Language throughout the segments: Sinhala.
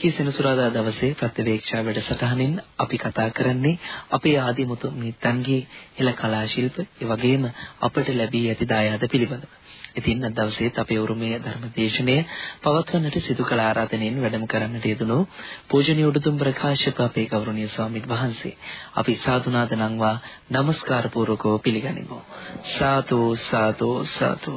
විවේකී සෙනසුරාදා දවසේ ප්‍රතිවේක්ෂා වැඩසටහනින් අපි කතා කරන්නේ අපේ ආදිමුතු මිත්තන්ගේ හෙළ කලා ශිල්ප ඒ වගේම අපට ලැබී ඇති දායාද පිළිබඳව. ඉතින් අද දවසේත් අපේ උරුමයේ ධර්මදේශනය පවත්වන්නට සිදු කළ ආරාධනෙන් වැඩම කරන්නට යෙදුණු පූජනීය උඩුතුම් ප්‍රකාශක අපේ ගෞරවනීය ස්වාමීන් වහන්සේ අපි සාදුනාද නම්වා নমස්කාර පූර්වකව පිළිගනිමු. සාදු සාදු සාදු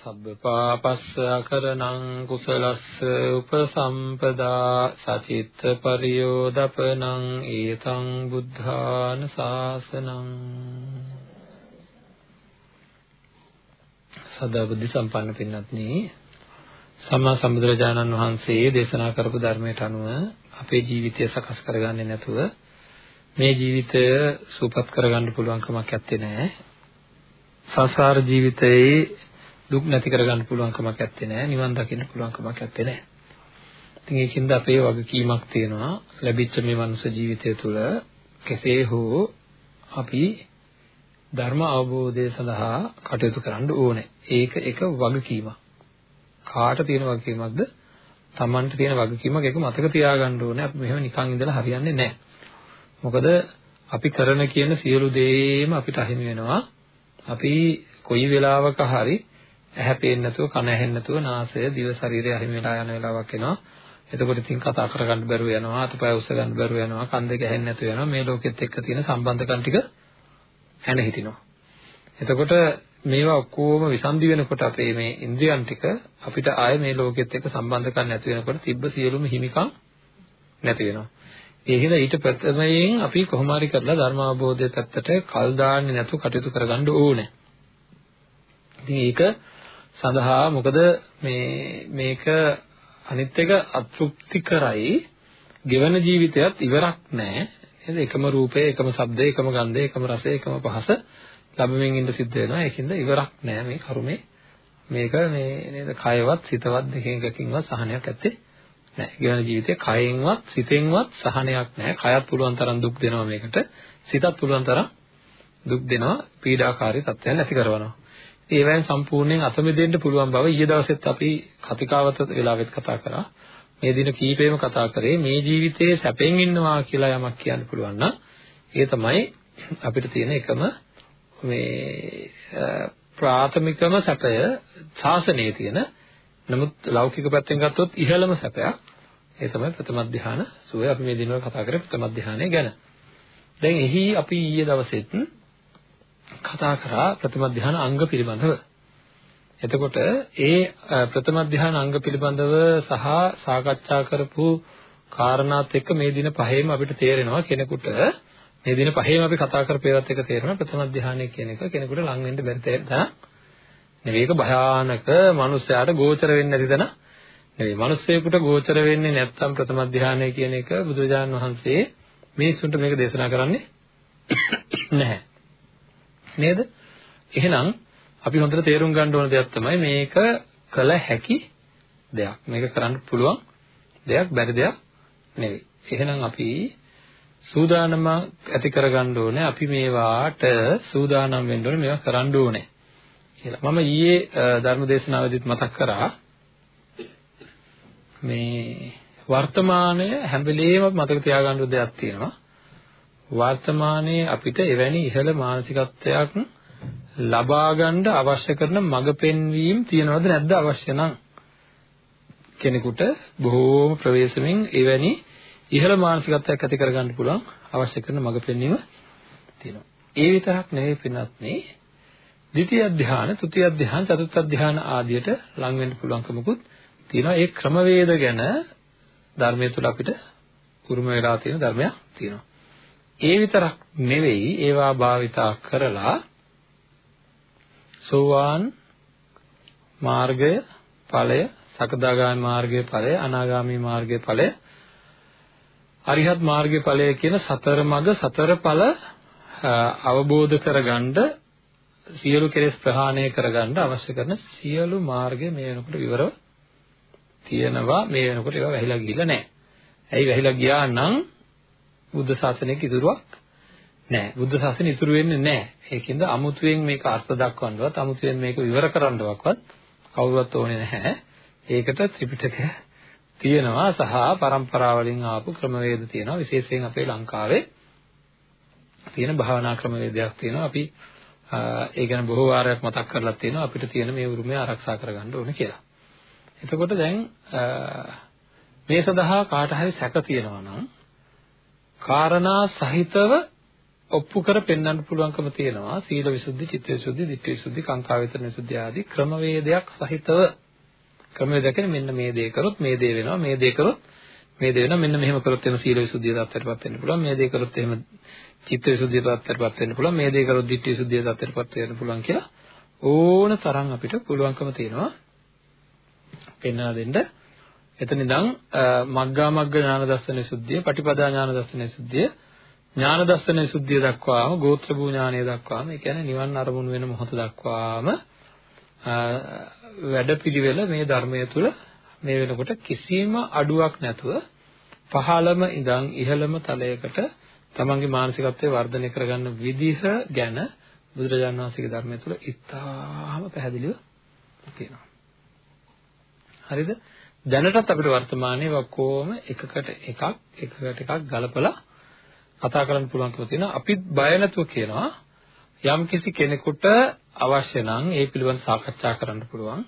සබ්බපාපස්ස අකරණං කුසලස්ස උපසම්පදා සචිත්ත පරියෝදපනං ඒතං බුද්ධාන ශාසනං සදා බුද්ධ සම්පන්න පින්වත්නි සම්මා සම්බුදුරජාණන් වහන්සේ දේශනා කරපු ධර්මයට අනුව අපේ ජීවිතය සකස් කරගන්නේ නැතුව මේ ජීවිතය සූපත් කරගන්න පුළුවන් කමක් නැත්තේ සංසාර ජීවිතයේ දුක් නැති කරගන්න පුළුවන් කමක් නැත්තේ නෑ නිවන් දකින්න පුළුවන් කමක් නැත්තේ නෑ ඉතින් ඒකින්ද අපේ වගකීමක් තියෙනවා. ලැබිච්ච මේ මනුෂ්‍ය ජීවිතය තුළ කෙසේ හෝ අපි ධර්ම අවබෝධය සඳහා කටයුතු කරන්න ඕනේ. ඒක එක වගකීමක්. කාට තියෙන වගකීමක්ද? Tamanට තියෙන වගකීමක්. ඒක මතක තියාගන්න ඕනේ. අපි මෙහෙම නිකන් ඉඳලා හරියන්නේ නැහැ. මොකද අපි කරන කියන සියලු දේම අපිට අහිමි වෙනවා. අපි කොයි වෙලාවක හරි ඇහැ පේන්නේ නැතුව කන ඇහෙන්නේ නැතුව නාසය දිව ශරීරය අහිමි වෙලා යන වෙලාවක් එනවා. එතකොට ඉතින් කතා කරගන්න බැරුව යනවා, අතපය උස්ස ගන්න බැරුව යනවා, කන් දෙක ඇහෙන්නේ නැතුව යනවා. මේ ලෝකෙත් එක්ක තියෙන සම්බන්ධකම් ටික හැන හිටිනවා. එතකොට මේවා ඔක්කොම විසන්දි වෙනකොට අපේ මේ ඉන්ද්‍රියන් ටික අපිට ආයේ මේ ලෝකෙත් එක්ක සම්බන්ධකම් නැති වෙනකොට තිබ්බ සියලුම හිමිකම් නැති වෙනවා. ඒ හින්දා ඊට ප්‍රථමයෙන් අපි කොහොම හරි කරලා ධර්ම අවබෝධය පැත්තට කල් දාන්නේ නැතුව කටයුතු කරගන්න ඕනේ. ඉතින් ඒක සඳහා මොකද මේ මේක අනිත් එක අතෘප්ති කරයි. ගෙවන ජීවිතයත් ඉවරක් නෑ නේද? එකම රූපය එකම ශබ්දය එකම ගන්ධය එකම රසය එකම පහස ලැබෙමින් ඉඳ සිද්ධ වෙනවා. ඒකින්ද ඉවරක් නෑ මේ කරුමේ මේක මේ නේද? කයවත් සිතවත් දෙකෙන් එකකින්වත් සහනයක් ඇත්තේ නෑ ගෙවන ජීවිතේ කයෙන්වත් සිතෙන්වත් සහනයක් නෑ කයත් පුළුවන් තරම් දුක් දෙනවා මේකට. සිතත් පුළුවන් තරම් දුක් දෙනවා. පීඩාකාරී තත්ත්වයන් ඇති කරනවා ඒවෙන් සම්පූර්ණයෙන් අත මෙදෙන්න පුළුවන් බව ඊයේ දවසෙත් අපි කතිකාවත වෙලාවෙත් කතා කරා. මේ දින කීපෙම කතා කරේ මේ ජීවිතයේ සැපෙන් ඉන්නවා කියලා යමක් කියන්න පුළුවන් නම් ඒ තමයි අපිට තියෙන එකම මේ ප්‍රාථමිකම සැපය ශාසනයේ තියෙන නමුත් ලෞකික පැත්තෙන් ගත්තොත් ඉහළම සැපයක් ඒ තමයි ප්‍රථම ධ්‍යාන සුවය අපි මේ දිනවල කතා කරේ ප්‍රථම ධ්‍යානය ගැන. දැන් එහි අපි ඊයේ දවසෙත් කතා කරා ප්‍රථම ධ්‍යාන අංග පිළිබඳව. එතකොට ඒ ප්‍රථම ධ්‍යාන අංග පිළිබඳව සහ සාකච්ඡා කරපු කාරණාත් එක්ක මේ දින පහේම අපිට තේරෙනවා කෙනෙකුට. මේ දින පහේම අපි කතා කරපේවත් එක තේරෙනවා ප්‍රථම ධ්‍යානය කියන එක කෙනෙකුට ලං වෙන්න බැරි තැන. නෙවෙයි ඒක භයානක මනුස්සයාට ගෝචර වෙන්නේ නැති තැන. නෙවෙයි මනුස්සයෙකුට ගෝචර වෙන්නේ නැත්නම් ප්‍රථම ධ්‍යානය කියන එක බුදුරජාණන් වහන්සේ මිනිසුන්ට මේක දේශනා කරන්නේ නැහැ. නේද? එහෙනම් අපි හොඳට තේරුම් ගන්න ඕන දෙයක් තමයි මේක කළ හැකි දෙයක්. මේක කරන්න පුළුවන් දෙයක් බැරි දෙයක් නෙවෙයි. එහෙනම් අපි සූදානම ඇති කරගන්න ඕනේ. අපි මේවාට සූදානම් වෙන්න ඕනේ. මේවා කරන්න ඕනේ කියලා. මම ඊයේ ධර්ම දේශනාවේදීත් මතක් කරා මේ වර්තමානය හැම වෙලේම මතක තියාගන්න දෙයක් තියෙනවා. වර්තමානයේ අපිට එවැනි ඉහළ මානසිකත්වයක් ලබා ගන්න අවශ්‍ය කරන මඟ පෙන්වීම තියනවද නැද්ද අවශ්‍ය නම් කෙනෙකුට බොහෝම ප්‍රවේශමෙන් එවැනි ඉහළ මානසිකත්වයක් ඇති කරගන්න පුළුවන් අවශ්‍ය කරන මඟ පෙන්වීම තියෙනවා. ඒ විතරක් නෙවෙයි පින්වත්නි ද්විතිය ධ්‍යාන, තෘතිය ධ්‍යාන, චතුර්ථ ධ්‍යාන ආදියට ලං වෙන්න පුළුවන්කමකුත් තියෙනවා. ඒ ක්‍රමවේද ගැන ධර්මයේ තුල අපිට උරුම වෙලා තියෙන ධර්මයක් තියෙනවා. ඒ විතරක් නෙවෙයි ඒවා භාවිතා කරලා සෝවාන් මාර්ගය ඵලය සකදාගාමී මාර්ගයේ ඵලය අනාගාමී මාර්ගයේ ඵලය අරිහත් මාර්ගයේ ඵලය කියන සතර මඟ සතර ඵල අවබෝධ කරගන්න සියලු කෙලෙස් ප්‍රහාණය කරගන්න අවශ්‍ය කරන සියලු මාර්ගය මේ වෙනකොට විවරව තියෙනවා මේ වෙනකොට ඒවා වැහිලා ගිහිල්ලා නැහැ. ඇයි වැහිලා ගියා නම් බුද්ධ ශාසනයක ඉතුරුවක් නැහැ. බුද්ධ ශාසනය ඉතුරු වෙන්නේ නැහැ. ඒකින්ද අමුතුවෙන් මේක අර්ථ දක්වන්නවත් අමුතුවෙන් මේක විවර කරන්නවක්වත් කවුරුවත් ඕනේ නැහැ. ඒකට ත්‍රිපිටකය තියෙනවා සහ પરම්පරා වලින් ආපු ක්‍රමවේද තියෙනවා. විශේෂයෙන් අපේ ලංකාවේ තියෙන භාවනා ක්‍රමවේදයක් තියෙනවා. අපි ඒ ගැන බොහෝ වාරයක් මතක් කරලා තියෙනවා අපිට තියෙන මේ උරුමය ආරක්ෂා කරගන්න ඕනේ කියලා. එතකොට දැන් මේ සඳහා කාට හරි සැක තියෙනවා නම් කාරණා සහිතව ඔප්පු කර පෙන්වන්න පුළුවන්කම තියෙනවා. සීල විසුද්ධි චිත්ත විසුද්ධි ධිට්ඨි විසුද්ධි කාංකාවිතන විසුද්ධි ආදී ක්‍රමවේදයක් සහිතව. ක්‍රමවේදයක් කියන්නේ මෙන්න මේ දේ කරොත් මේ දේ වෙනවා මේ දේ කරොත් මේ දේ වෙනවා. මෙන්න මෙහෙම කරොත් එහෙම සීල විසුද්ධිය ත්‍ත්වයටපත් වෙන්න පුළුවන්. මේ දේ කරොත් එහෙම චිත්ත විසුද්ධිය ත්‍ත්වයටපත් වෙන්න පුළුවන්. මේ දේ කරොත් ධිට්ඨි විසුද්ධිය ත්‍ත්වයටපත් වෙන්න පුළුවන් කියලා ඕන තරම් අපිට පුළුවන්කම තියෙනවා. පෙන්වා දෙන්න. එතන ඉඳන් මග්ගා මග්ග ඥාන දර්ශන විසුද්ධිය පටිපදා ඥාන දර්ශන විසුද්ධිය ඥාන දර්ශන විසුද්ධිය දක්වාම ගෝත්‍ර භූ ඥානය දක්වාම ඒ කියන්නේ නිවන් අරමුණු වෙන මොහොත දක්වාම වැඩපිළිවෙල මේ ධර්මය තුල මේ වෙනකොට කිසිම අඩුවක් නැතුව පහළම ඉඳන් ඉහළම තලයකට තමන්ගේ මානසිකත්වය වර්ධනය කරගන්න විදිහ ගැන බුදුරජාණන් වහන්සේගේ ධර්මය තුල ඉතාම පැහැදිලිව තියෙනවා. හරිද? දැනටත් අපිට වර්තමානයේ ඔක්කොම එකකට එකක් එකකට එකක් ගලපලා කතා කරන්න පුළුවන්කම තියෙනවා. අපිත් බය නැතුව කියනවා යම් කිසි කෙනෙකුට අවශ්‍ය නම් ඒ පිළිබඳ සාකච්ඡා කරන්න පුළුවන්.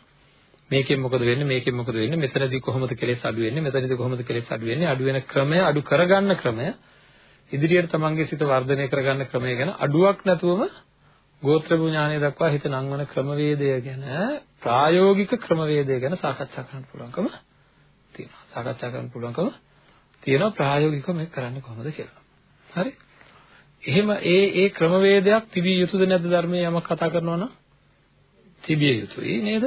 මේකෙන් මොකද වෙන්නේ මේකෙන් මොකද වෙන්නේ මෙතනදී කොහොමද කෙලෙස් අඩු වෙන්නේ මෙතනදී කොහොමද කෙලෙස් අඩු වෙන්නේ අඩු වෙන ක්‍රමය අඩු කරගන්න ක්‍රමය ඉදිරියට තමන්ගේ සිත වර්ධනය කරගන්න ක්‍රමය ගැන අඩුවක් නැතුවම ගෝත්‍ර ඥානය දක්වා හිත නංවන ක්‍රමවේදය ගැන ප්‍රායෝගික ක්‍රමවේදය ගැන සාකච්ඡා කරන්න පුළුවන්කම තියෙනවා. සාකච්ඡා කරන්න පුළුවන්කම තියෙනවා. ප්‍රායෝගිකව මේක කරන්නේ කොහොමද කියලා. හරි? එහෙම ඒ ඒ ක්‍රමවේදයක් තිබිය යුතුද නැද්ද ධර්මයේ යමක් කතා කරනවා නම්? තිබිය යුතුයි නේද?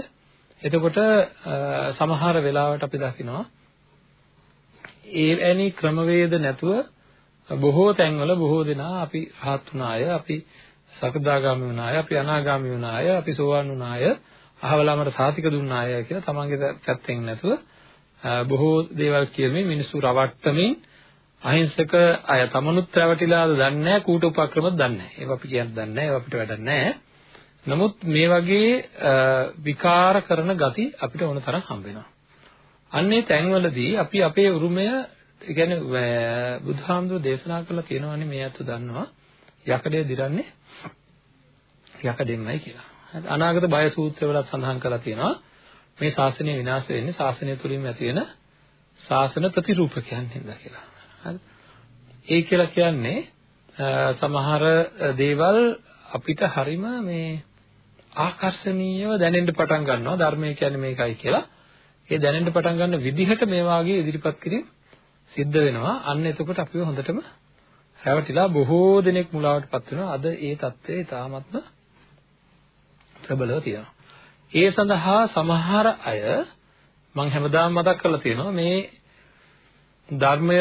එතකොට සමහර වෙලාවට අපි දකිනවා ඒ ඇනි ක්‍රමවේද නැතුව බොහෝ තැන්වල බොහෝ දෙනා අපි රහත් වුණාය. අපි සකදාගාමි වුණාය අපි අනාගාමි වුණාය අපි සෝවාන් වුණාය අහවලාමට සාතික දුන්නාය කියලා තමන්ගේ පැත්තෙන් නැතුව බොහෝ දේවල් කියමින් මිනිස්සු රවට්ටමින් අහිංසක අය තමනුත් රැවටිලාද දන්නේ නැහැ කූට උපක්‍රමත් දන්නේ නැහැ. ඒවා අපි කියන්න දන්නේ නැහැ. ඒවා අපිට වැඩක් නැහැ. නමුත් මේ වගේ විකාර කරන ගති අපිට ඕන තරම් හම්බ වෙනවා. අන්නේ තැන්වලදී අපි අපේ උරුමය කියන්නේ බුදුහාමුදුරු දේශනා කළා තියෙනවානේ මේ අත දන්නවා යකඩය දිරන්නේ යකඩෙන්මයි කියලා. අනාගත බය සූත්‍රවල සඳහන් කරලා තියෙනවා. මේ ශාසනය විනාශ වෙන්නේ ශාසනය තුලින් ඇති වෙන ශාසන ප්‍රතිරූපකයන් හින්දා කියලා. හරි. ඒ කියලා කියන්නේ සමහර දේවල් අපිට හරිම මේ ආකර්ෂණීයව දැනෙන්න පටන් ගන්නවා. ධර්මය කියන්නේ මේකයි කියලා. ඒ දැනෙන්න පටන් ගන්න විදිහට මේ වාගේ ඉදිරිපත් කිරීම සිද්ධ වෙනවා. අන්න එතකොට අපිව හොඳටම රැවටිලා බොහෝ දෙනෙක් මුලාවටපත් වෙනවා. අද ඒ தත්ත්වය තාමත්ම ප්‍රබලව තියෙනවා ඒ සඳහා සමහර අය මම හැමදාම මතක් කරලා තියෙනවා මේ ධර්මය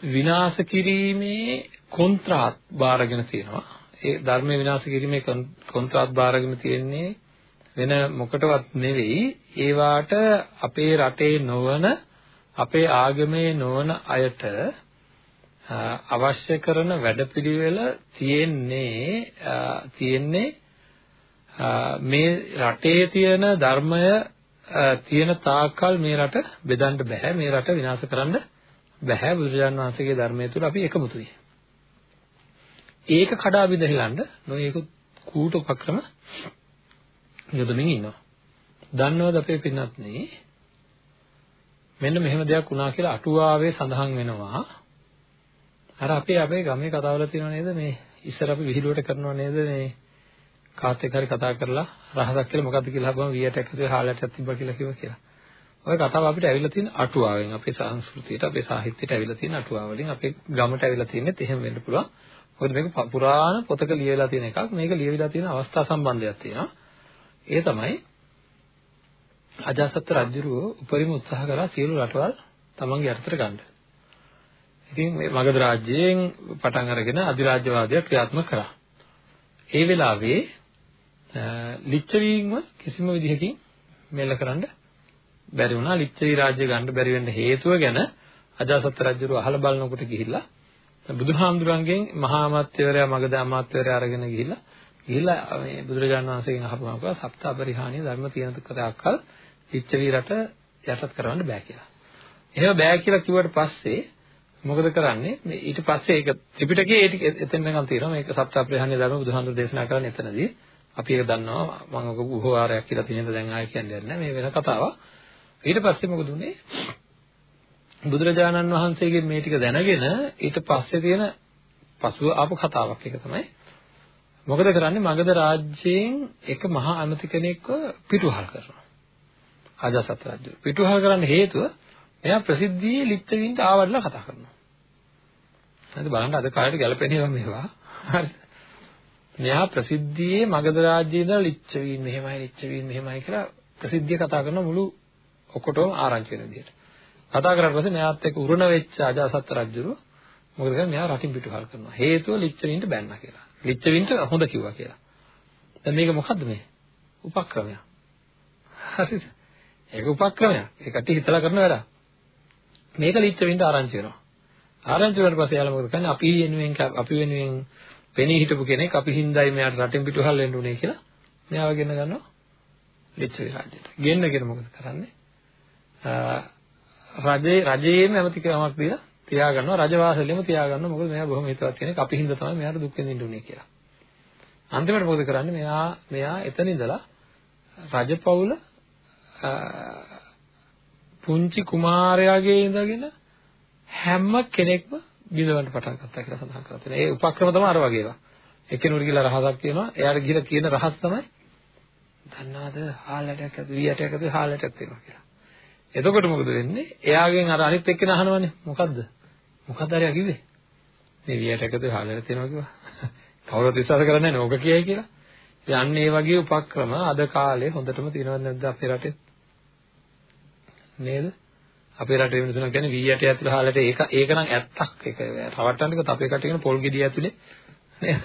විනාශ කිරීමේ කොන්ත්‍රාත් බාරගෙන තියෙනවා. ඒ ධර්මයේ විනාශ කිරීමේ කොන්ත්‍රාත් බාරගෙන තියෙන්නේ වෙන මොකටවත් නෙවෙයි. ඒ වාට අපේ රටේ නොවන අපේ ආගමේ නොවන අයට අවශ්‍ය කරන වැඩපිළිවෙල තියෙන්නේ තියෙන්නේ මේ රටේ තියෙන ධර්මය තියෙන තාක්කල් මේ රට බෙදන්න බෑ මේ රට විනාශ කරන්න බෑ බුදුරජාණන් වහන්සේගේ ධර්මය තුල අපි එකමුතුයි. ඒක කඩා බිඳහිලන්න නොයේකුත් කූට උපක්‍රම යොදමින් ඉන්නවා. දන්නවද අපේ පින්නත් නේ මෙන්න මෙහෙම දෙයක් වුණා කියලා අටුවාවේ සඳහන් වෙනවා. අර අපේ අපේ ගමේ කතාවල තියෙනව නේද මේ ඉස්සර අපි විහිළුවට කරනව නේද මේ කාත් එක්ක හරි කතා කරලා රහසක් කියලා මොකද්ද කියලා අහපුවම වියටක් ඇතුලේ හාලටක් තිබ්බා කියලා කිව්වා කියලා. ඔය කතාව අපිට ඇවිල්ලා තියෙන අටුවාවෙන් අපේ සංස්කෘතියට අපේ සාහිත්‍යයට ඇවිල්ලා තියෙන අටුවාවලින් අපේ ගමට ඇවිල්ලා තියෙනෙත් එහෙම වෙන්න පුළුවන්. මොකද මේක පුරාණ පොතක ලියලා තියෙන එකක්. මේක ලියවිලා තියෙන අවස්ථා සම්බන්ධයක් තියෙනවා. ඒ තමයි අජාසත් රජුරෝ උපරිම උත්සාහ කරා සියලු රටවල් තමන්ගේ යටතට ගන්න. ඉතින් මේ මගධ රාජ්‍යයෙන් පටන් අරගෙන අධිරාජ්‍යවාදය ක්‍රියාත්මක කරා. ඒ වෙලාවේ ලිච්ඡවීන්ව කිසිම විදිහකින් මෙල්ල කරන්න බැරි වුණා. ලිච්ඡවී රාජ්‍ය ගන්න බැරි වෙන්න හේතුව ගැන අජාසත් රජුරෝ අහලා බලනකොට ගිහිල්ලා බුදුහාමුදුරන්ගෙන් මහා අමාත්‍යවරයා මගධ අමාත්‍යවරයා අරගෙන ගිහිල්ලා ගිහිල්ලා මේ බුදුරජාණන් වහන්සේගෙන් අහපුවාම කිව්වා සප්තාපරිහානිය ධර්ම තියෙන තරක්කල් ලිච්ඡවී රට යටත් කරවන්න බෑ කියලා. එහෙම බෑ කියලා කිව්වට පස්සේ මොකද කරන්නේ මේ ඊට පස්සේ ඒක ත්‍රිපිටකයේ ඒ ටික එතන නිකන් තියෙනවා මේක සප්තාප්‍රහාණ්‍ය ධර්ම බුදුහාමුදුරු දේශනා කරන්නේ එතනදී අපි ඒක දන්නවා. මම ඔක ගුහවාරයක් කියලා තියෙනද දැන් ආයෙ කියන්නේ නැහැ. මේ වෙන කතාවක් ඊට පස්සේ මොකද උනේ? බුදුරජාණන් වහන්සේගේ මේ ටික දැනගෙන ඊට පස්සේ තියෙන පසුව ආපු කතාවක් ඒක තමයි. මොකද කරන්නේ? මගධ රාජ්‍යයෙන් එක මහා ඇමති කෙනෙක්ව පිටුහල් කරනවා. ආජාසත් රජු. පිටුහල් කරන්න හේතුව එයා ප්‍රසිද්ධියේ ලිච්ඡවීන්ට ආවඩලා කතා කරනවා. හරිද? බලන්න අද කාලේට ගැලපෙනේවා මේවා. හරිද? මෙයා ප්‍රසිද්ධියේ මගධ රාජ්‍යයේ ඉඳලා ලිච්ඡවීන් මෙහෙමයි ලිච්ඡවීන් මෙහෙමයි කියලා ප්‍රසිද්ධිය කතා කරන මුළු ඔකොටම ආරංචි වෙන විදියට. කතා කරාට පස්සේ මෙයාත් එක්ක උරුණ වෙච්ච අජාසත් රජුරු මොකද කරන්නේ මෙයා රටින් පිටුහල් කරනවා. හේතුව ලිච්ඡවීන්ට බැන්නා කියලා. ලිච්ඡවීන්ට හොඳ කිව්වා කියලා. දැන් මේක මොකද්ද මේ? උපක්‍රමයක්. හරිද? ඒක උපක්‍රමයක්. ඒකට හිතලා කරන වැඩක්. මේක ලිච්ඡ වෙන්න ආරංචි වෙනවා. ආරංචි වුණාට පස්සේ යාළුවා මොකද කරන්නේ? අපි වෙනුවෙන් අපි වෙනුවෙන් පෙනී හිටපු කෙනෙක් අපි හින්දායි මෙයාට රටින් පිටුහල් වෙන්න උනේ කියලා මෙයාව ගෙන ගන්නවා ලිච්ඡ රාජ්‍යයට. ගෙන්නගෙන මොකද කරන්නේ? රජේ රජයේම ඇමතිකමක් දීලා තියාගන්නවා රජවාසලෙම තියාගන්නවා මොකද මෙයා බොහොම හිතවත් කෙනෙක් අපි හින්දා තමයි මෙයාට දුක් විඳින්න උනේ කියලා. අන්තිමට මොකද කරන්නේ? මෙයා මෙයා එතන ඉඳලා රජපෞල පුංචි කුමාරයාගේ ඉඳගෙන හැම කෙනෙක්ම බිඳවන්න පටන් ගත්තා කියලා සඳහන් කරලා තියෙනවා. ඒ උපක්‍රම තමයි අර වගේ ඒවා. එක්කෙනෙකුට කියලා රහසක් කියනවා. එයාට ගිහලා කියන රහස් තමයි දන්නාද හාලටයක් ඇතු වියටයක් ඇතු හාලටයක් තියෙනවා කියලා. එතකොට මොකද වෙන්නේ? එයාගෙන් අර අනිත් එක්කෙනා අහනවනේ. මොකද්ද? මොකද්ද අරයා කිව්වේ? මේ වියටයක් ඇතු හාලට තියෙනවා කිව්වා. කවුරුත් විශ්වාස කරන්නේ නැහැ නෝක කියයි කියලා. යන්න ඒ වගේ උපක්‍රම අද කාලේ හොඳටම තියෙනවද නැද්ද අපේ රටේ? නේද? අපේ රටේ මිනිස්සුන් කියන්නේ වී යටේ ඇතුළේ හාලට ඒක ඒක නම් ඇත්තක් ඒක රවට්ටන්නකත් අපේ කටේ කියන පොල් ගෙඩිය ඇතුලේ නේද?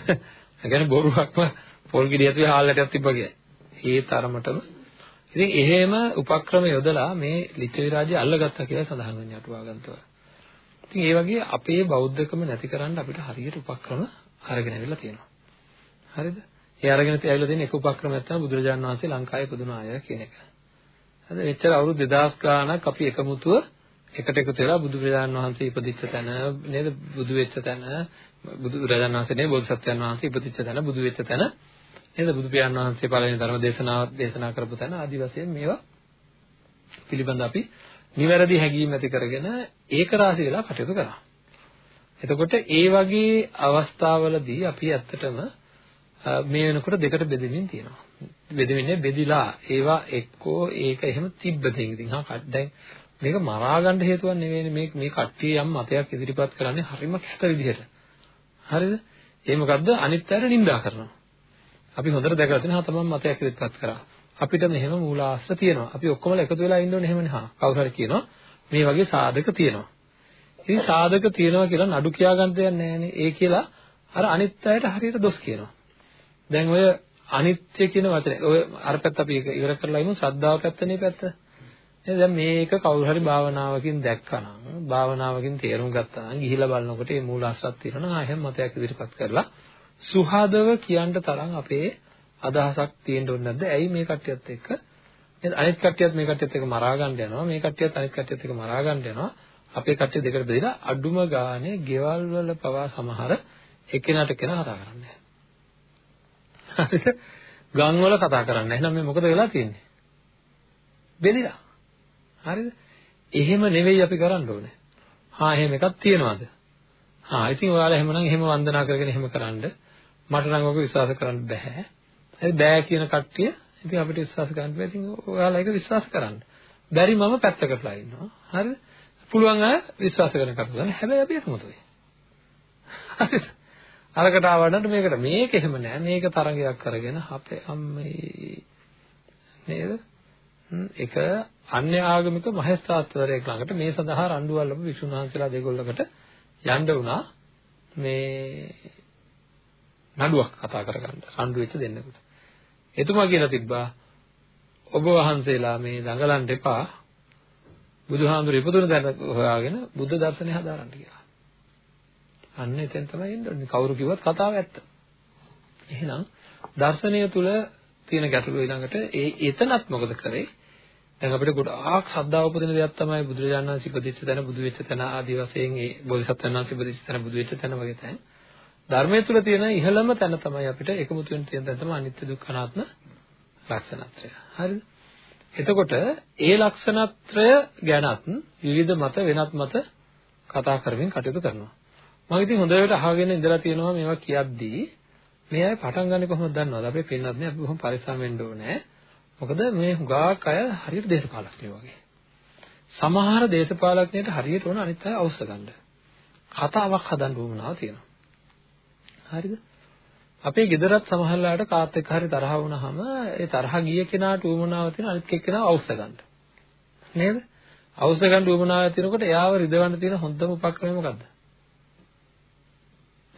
ඒ කියන්නේ බොරුවක්ම පොල් ගෙඩිය ඇතුලේ හාලටයක් තිබ්බා කියයි. ඒ තරමටම ඉතින් එහෙම උපක්‍රම යොදලා මේ ලිච්ඡවි රාජ්‍ය අල්ලගත්තා කියලා සඳහන් වෙන්නේ අටුවාගන්තවල. ඉතින් ඒ වගේ අපේ බෞද්ධකම නැතිකරන්න අපිට හරියට උපක්‍රම අරගෙන ඇවිල්ලා තියෙනවා. හරිද? ඒ අරගෙන ඇවිල්ලා තියෙන එක උපක්‍රමයක් තමයි බුදුරජාණන් වහන්සේ ලංකාවේ පුදුන ආය කියන එක. හරිද? මෙච්චර අවුරුදු 2000 ගාණක් අපි එකමුතුව එකට එකතු වෙලා බුදු පියාණන් වහන්සේ ඉපදිච්ච තැන නේද? බුදු වෙච්ච තැන බුදු රජාණන් වහන්සේ නේ බෝධිසත්වයන් වහන්සේ ඉපදිච්ච තැන බුදු වෙච්ච තැන නේද? බුදු පියාණන් වහන්සේ පළවෙනි ධර්ම දේශනාව දේශනා කරපු තැන ආදි වශයෙන් මේවා පිළිබඳ අපි නිවැරදි හැඟීම් ඇති කරගෙන ඒක රාශි වෙලා කටයුතු කරා. එතකොට ඒ වගේ අවස්ථාවලදී අපි ඇත්තටම මේ වෙනකොට දෙකට බෙදෙමින් තියෙනවා. බෙදෙන්නේ බෙදිලා ඒවා එක්කෝ ඒක එහෙම තිබ්බ දෙයක්. ඉතින් හා දැන් මේක මරා ගන්න හේතුවක් නෙවෙයි මේ මේ කට්ටිය යම් මතයක් ඉදිරිපත් කරන්නේ හරිම කැත විදිහට. හරිද? ඒ මොකද්ද? අනිත් අයට නිඳා කරනවා. අපි හොඳට දැකලා තියෙනවා තමන් මතයක් ඉදිරිපත් කරා. අපිට මෙහෙම මූලාශ්‍ර තියෙනවා. අපි ඔක්කොමලා එකතු වෙලා ඉන්න ඕනේ එහෙමනේ. හා කවුරු හරි කියනවා මේ වගේ සාධක තියෙනවා. ඉතින් සාධක තියෙනවා කියලා නඩු කියා ගන්න දෙයක් නැහැ ඒ කියලා අර අනිත් අයට හරියට දොස් කියනවා. දැන් ඔය අනිත්‍ය කියන වචනේ. ඔය අර පැත්ත අපි ඉවර කරලා ඉමු. ශ්‍රද්ධාව පැත්තනේ පැත්ත. එහෙනම් දැන් මේක කවුරු හරි භාවනාවකින් දැක්කනම් භාවනාවකින් තේරුම් ගත්තා නම් ගිහිලා බලනකොට මේ මූල අස්සක් තියෙනවා නම් එහෙම මතයක් ඉදිරිපත් කරලා සුහදව කියන්න තරම් අපේ අදහසක් තියෙන්න ඕනේ නැද්ද? ඇයි මේ කට්ටියත් එක්ක? නේද? අනිත් කට්ටියත් මේ කට්ටියත් එක්ක මරා ගන්න යනවා. මේ කට්ටියත් අනිත් කට්ටියත් එක්ක මරා ගන්න යනවා. අපේ කට්ටිය දෙකට බෙදලා අඩුම ගානේ ගෙවල් වල පවා සමහර එකිනෙකට කෙනා කතා කරන්නේ. හරිද? ගම් වල කතා කරන්නේ. එහෙනම් මේ මොකද වෙලා තියෙන්නේ? බෙදිලා. හරිද? එහෙම නෙවෙයි අපි කරන්න ඕනේ. හා එහෙම එකක් තියනවාද? හා ඉතින් ඔයාලා එහෙමනම් එහෙම වන්දනා කරගෙන එහෙම කරන්න මට නම් ඔක විශ්වාස කරන්න බෑ. ඒ බෑ කියන කට්ටිය ඉතින් අපිට විශ්වාස කරන්න බෑ. ඉතින් ඔයාලා ඒක විශ්වාස කරන්න. බැරි මම පැත්තකටලා ඉන්නවා. හරිද? පුළුවන් අය විශ්වාස කරන කට්ටිය. හැබැයි අපි එකමුතුයි. හරිද? අරකට ආවන්නට මේකට මේක එහෙම නෑ. මේක තරගයක් කරගෙන අපේ අම්මේ නේද? ඒක අන්‍ය ආගමික මහේස්ත්‍රාත්වරයෙක් ළඟට මේ සඳහා රණ්ඩු අල්ලපු විසුණු වහන්සේලා දෙගොල්ලකට යන්න වුණා මේ නඩුවක් කතා කරගන්න රණ්ඩු වෙච්ච දෙන්නෙකුට. එතුමා කියලා තිබ්බා ඔබ වහන්සේලා මේ දඟලන්න එපා බුදුහාමුදුරු ඉපදුන දැන හොයාගෙන බුද්ධ දර්ශනය හදාරන්න කියලා. අන්න එතෙන් තමයි එන්න ඕනේ. කවුරු කිව්වත් කතාව ඇත්ත. එහෙනම් දර්ශනය තුල තියෙන ගැටලුව ඊළඟට ඒ එතනත් මොකද කරේ? දැන් අපිට ගොඩාක් ශ්‍රද්ධාව උපදින දෙයක් තමයි බුදුරජාණන් වහන්සේ ඉපදිච්ච තැන බුදු වෙච්ච තැන ආදී වශයෙන් ඒ බෝධිසත්වයන් වහන්සේ ඉපදිච්ච තැන බුදු වෙච්ච තැන වගේ තැන්. ධර්මයේ තුල තියෙන ඉහළම තැන තමයි අපිට එකමුතු වෙන තියෙන තැන තමයි අනිත්‍ය දුක්ඛ අනාත්ම ලක්ෂණත්‍රය. හරිද? එතකොට ඒ ලක්ෂණත්‍රය ගැනත් විවිධ මත වෙනත් මත කතා කරමින් කටයුතු කරනවා. මම ඉතින් හොඳට අහගෙන ඉඳලා තියෙනවා මේවා කියද්දී මේ අය පටන් ගන්න කොහොමද දන්නවද? අපේ පින්නත් නේ අපි බොහොම පරිස්සම් වෙන්න ඕනේ. මොකද මේ හුඟක් අය හරියට දේශපාලඥයෝ වගේ. සමහර දේශපාලඥයට හරියට ඕන අනිත් අය අවශ්‍ය ගන්න. කතාවක් හදන්න උවමනාව තියෙනවා. හරිද? අපේ ගෙදරත් සමහරලාට කාත් එක්ක හරි තරහ වුණාම ඒ තරහ ගිය කෙනාට උවමනාව තියෙන අනිත් එක්කෙනාව අවශ්‍ය ගන්න. නේද? අවශ්‍ය ගන්න උවමනාව තියෙනකොට එයාව රිදවන්න තියෙන හොඳම උපක්‍රමය මොකද්ද?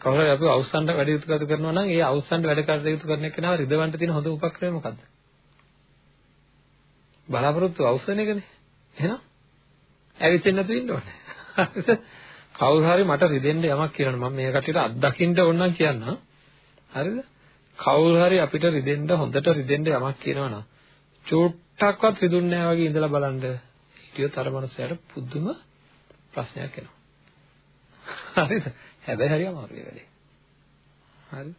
කවුරු හරි අපි අවසන්ට වැඩ යුතු කරනවා නම් ඒ අවසන්ට වැඩ කටයුතු කරන කෙනාව රිදවන්න තියෙන හොඳ උපක්‍රමය මොකද්ද? බලාපොරොත්තු අවසන් එකනේ. එහෙනම් ඇවිස්සෙන්න නැතුව ඉන්න ඕනේ. කවුරු හරි මට රිදෙන්න යමක් කියනවා මම මේ කටියට අත්දකින්න ඕන නම් කියන්නම්. හරිද? කවුරු හරි අපිට රිදෙන්න හොඳට රිදෙන්න යමක් කියනවා නම් චුට්ටක්වත් රිදුන්නේ නැහැ වගේ ඉඳලා බලන්න. හිටියොත් අර මනුස්සයාට පුදුම ප්‍රශ්නයක් එනවා. හරිද? හැබැයි හරි අමාරුයි වැඩේ. හරිද?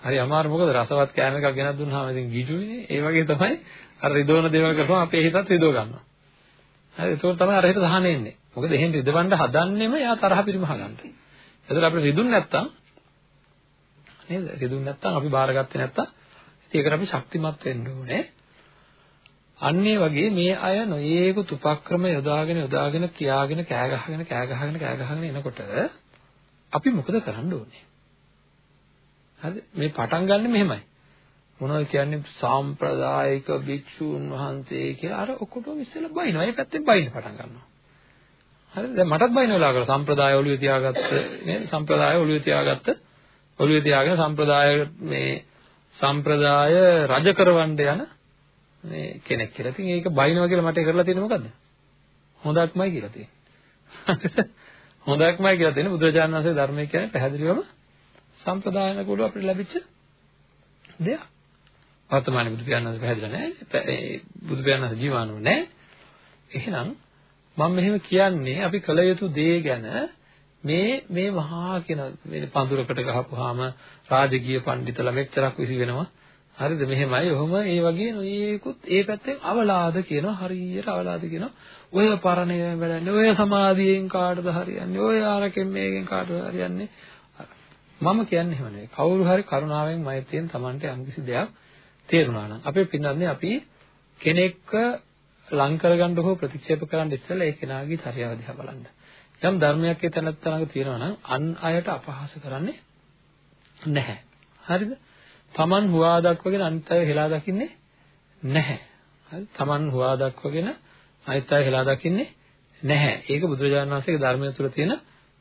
හරි අමාරු මොකද රසවත් කෑම එකක් ගෙනත් දුන්නාම ඉතින් ගිජුනේ. ඒ වගේ තමයි අර රිදවන දේවල් කරපුවම අපේ හිතත් රිදව ගන්නවා. හරි ඒක තමයි අර හිත සහනෙ එන්නේ. මොකද එහෙන් රිදවන්න හදන්නෙම එයා තරහ පිරිමහ ගන්න. ඒතර අපිට රිදුන්නේ නැත්තම් නේද? රිදුන්නේ නැත්තම් අපි බාරගත්තේ නැත්තම් ඉතින් ඒකට අපි ශක්තිමත් වෙන්න ඕනේ. අන්නේ වගේ මේ අය නොයේකුත් උපක්‍රම යොදාගෙන යොදාගෙන කියාගෙන කෑ ගහගෙන කෑ ගහගෙන කෑ ගහගෙන එනකොට අපි මොකද කරන්න ඕනේ? හරිද? මේ පටන් ගන්න මෙහෙමයි. මොනවද කියන්නේ සාම්ප්‍රදායික භික්ෂූන් වහන්සේ කියලා අර ඔක්කොටම ඉස්සෙල්ලා බයිනවා. ඒ පැත්තෙන් බයින්න පටන් ගන්නවා. හරිද? දැන් මටත් බයින වෙලාවකට සම්ප්‍රදාය ඔළුවේ තියාගත්ත නේද? සම්ප්‍රදාය ඔළුවේ තියාගත්ත ඔළුවේ තියාගෙන සම්ප්‍රදාය මේ සම්ප්‍රදාය රජ කරවන්න යන මේ කෙනෙක් කියලා. ඉතින් ඒක බයිනවා කියලා මට කරලා තියෙන්නේ මොකද්ද? හොඳක්මයි කියලා තියෙන්නේ. හොඳක්මයි කියලා තියෙන්නේ බුදුරජාණන් වහන්සේ ධර්මයේ කියන්නේ පැහැදිලිවම සම්ප්‍රදායන කුල අපිට ලැබිච්ච දෙයක්. වර්තමානයේ බුදු පියාණන් වහන්සේ පැහැදිලා නැහැ. බුදු පියාණන් වහන්සේ ජීවාණු නැහැ. එහෙනම් මම මෙහෙම කියන්නේ අපි කල යුතු දේ ගැන මේ මේ මහා කියන මේ පඳුරකට ගහපුවාම රාජකීය පඬිතුලා මෙච්චරක් විසි වෙනවා. හරිද? මෙහෙමයි. ඔහොම ඒ වගේ නොයේකුත් ඒ පැත්තෙන් අවලාද කියනවා. හරියට අවලාද කියනවා. ඔය පරණය වැඩන්නේ. ඔය සමාධියෙන් කාටද හරියන්නේ? ඔය ආරකෙන් මේකෙන් කාටද හරියන්නේ? මම කියන්නේ එහෙම නෙවෙයි. කවුරු හරි කරුණාවෙන් මෛත්‍රියෙන් Tamanට යම්කිසි දෙයක් තේරුණා නම් අපේ පින්නන්නේ අපි කෙනෙක්ව ලං කරගන්න හෝ ප්‍රතික්ෂේප කරන්න ඉස්සෙල්ලා ඒ කෙනාගේ චර්යාව දිහා බලන්න. යම් ධර්මයක් ඒ තැනත් ළඟ තියෙනවා නම් අන් අයට අපහාස කරන්නේ නැහැ. හරිද? Taman හුවා දක්වගෙන අනිත් අය හෙලා දකින්නේ නැහැ. හරි? Taman හුවා දක්වගෙන අනිත් අය හෙලා දකින්නේ නැහැ. ඒක බුදුරජාණන් වහන්සේගේ ධර්මය තුළ තියෙන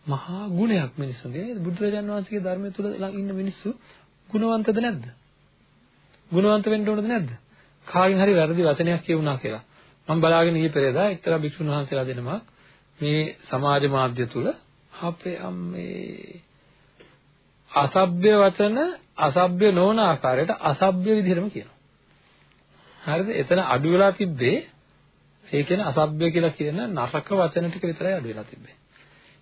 මහා ගුණයක් මිනිස්සුන්ගේ. නේද? බුදුරජාණන් වහන්සේගේ ධර්මය තුළ ඉන්න මිනිස්සු ගුණවන්තද නැද්ද? ගුණවන්ත වෙන්න ඕනද නැද්ද? කාගෙන් හරි වැරදි වචනයක් කියුණා කියලා. මම බලාගෙන ගියේ පෙරේදා එක්තරා භික්ෂුන් වහන්සේලා දෙනමක් මේ සමාජ මාධ්‍ය තුල අපේ අම්මේ අසභ්‍ය වචන අසභ්‍ය නොවන ආකාරයට අසභ්‍ය විදිහටම කියනවා. හරිද? එතන අඩු වෙලා තිබ්බේ ඒ කියන්නේ අසභ්‍ය කියලා කියන නරක වචන ටික විතරයි අඩු වෙලා තිබ්බේ.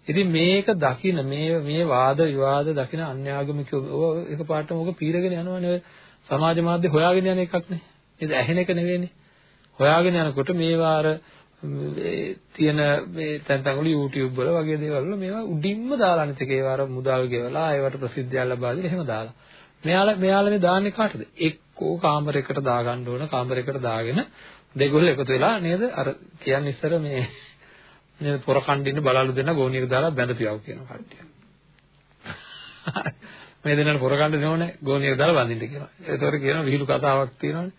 ඉතින් මේක දකින මේ මේ වාද විවාද දකින අන්‍යාගමිකයෝ එකපාරටම ඔක පීරගෙන යනවනේ සමාජ මාධ්‍ය හොයාගෙන යන එකක් නේ. නේද? ඇහෙන එක නෙවෙයිනේ. හොයාගෙන යනකොට මේවා අර තියෙන මේ තැන් තැන් වල YouTube වල වගේ දේවල් වල මේවා උඩින්ම දාලා අනිත් එක ඒවා අර මුදල් ගෙවලා ඒවට ප්‍රසිද්ධියක් ලබා දෙලා එහෙම දාලා. මෙයාලා මෙයාලානේ දාන්නේ කාටද? එක්කෝ කාමරයකට දාගන්න ඕන කාමරයකට දාගෙන දෙගොල්ල එකතු වෙලා නේද? අර කියන්නේ ඉස්සර මේ නේද පොර කණ්ඩින්න බලලු දෙන්න ගෝණියක දාලා බැඳපියව කියන කට්ටිය. මේ දෙන්නට පොර කණ්ඩ නෝනේ ගෝණියක දාලා බඳින්න කියනවා. ඒතකොට කියනවා විහිළු කතාවක් තියෙනවානේ.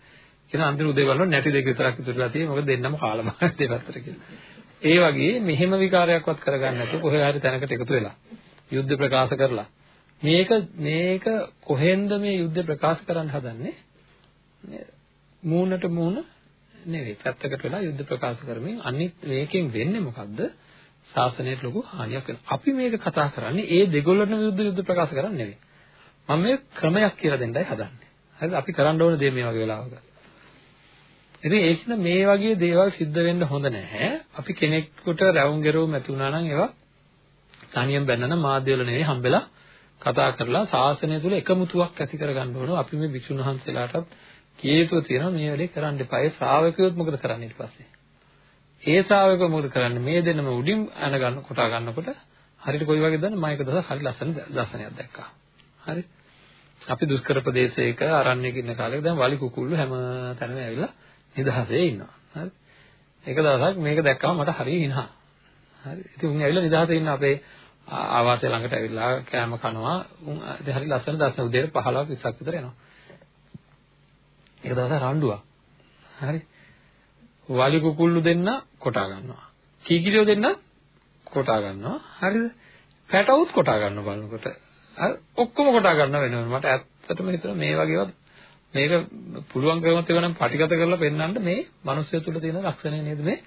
කියන අන්තිම උදේ බලනවා නැටි දෙක විතරක් ඉතුරුලා තියෙන්නේ. මොකද දෙන්නම කාලා බා දෙපැත්තට කියලා. ඒ වගේ මෙහෙම විකාරයක්වත් කරගන්න නැතුව කොහේ හරි තැනකට එකතු වෙලා යුද්ධ ප්‍රකාශ කරලා මේක මේක කොහෙන්ද මේ යුද්ධ ප්‍රකාශ කරන්න හදන්නේ? මූණට මූණ නෙවෙයි පැත්තකට වෙලා යුද්ධ ප්‍රකාශ කරමින් අනිත් මේකෙන් වෙන්නේ මොකද්ද? ශාසනයට ලොකු හානියක් වෙනවා. අපි මේක කතා කරන්නේ ඒ දෙගොල්ලන්ම යුද්ධ යුද්ධ ප්‍රකාශ කරන්නේ නෙවෙයි. මම මේ ක්‍රමයක් කියලා දෙන්නයි හදන්නේ. හරිද? අපි කරන්න ඕන දේ මේ වගේ වෙලාවක. ඉතින් ඒක මේ වගේ දේවල් සිද්ධ වෙන්න හොඳ නැහැ. අපි කෙනෙකුට රැවුම් ගෙරවුම් ඇති වුණා නම් ඒවා තනියෙන් බැන්නන මාධ්‍යවල නෙවෙයි හම්බෙලා කතා කරලා ශාසනය තුල එකමුතුවක් ඇති කරගන්න ඕන. අපි මේ භික්ෂුන් වහන්සේලාටත් කීයතුව තියෙනවා මේ වැඩේ කරන්න එපා. ඒ ශ්‍රාවකයොත් මොකද කරන්නේ ඊට පස්සේ? ඒ ශ්‍රාවකයෝ මොකද කරන්නේ? මේ දෙන්නම උඩින් අන ගන්න කොටා ගන්නකොට හරියට කොයි වගේද දන්නේ? මම එක දවසක් හරි ලස්සන දර්ශනයක් දැක්කා. හරි. අපි දුෂ්කර ප්‍රදේශයක අරණ්‍යයක ඉන්න කාලෙක දැන් වලි කුකුල්ලු හැම තැනම ඇවිල්ලා නිදහසේ ඉන්නවා. හරි. එක දවසක් මේක දැක්කම මට හරිය හිනා. හරි. ඉතින් උන් ඇවිල්ලා නිදහසේ ඉන්න අපේ ආවාසය ළඟට ඇවිල්ලා කෑම කනවා. උන් ඉතින් හරි ලස්සන දර්ශන උදේට 15ක් 20ක් විතර එනවා. එක දවසක් රණ්ඩුවක්. හරි. වලි කුකුල්ලු දෙන්න කොටා ගන්නවා. කීකිලියෝ දෙන්න කොටා ගන්නවා. හරිද? පැටවුත් කොටා ගන්න බලනකොට. ඔක්කොම කොටා ගන්න වෙනවා. මට ඇත්තටම හිතෙනවා මේ වගේවත් මේක පුළුවන් කරනත් ඒවා නම් පටිගත කරලා පෙන්වන්න මේ මිනිස්සු තුළ තියෙන ලක්ෂණය නේද මේ?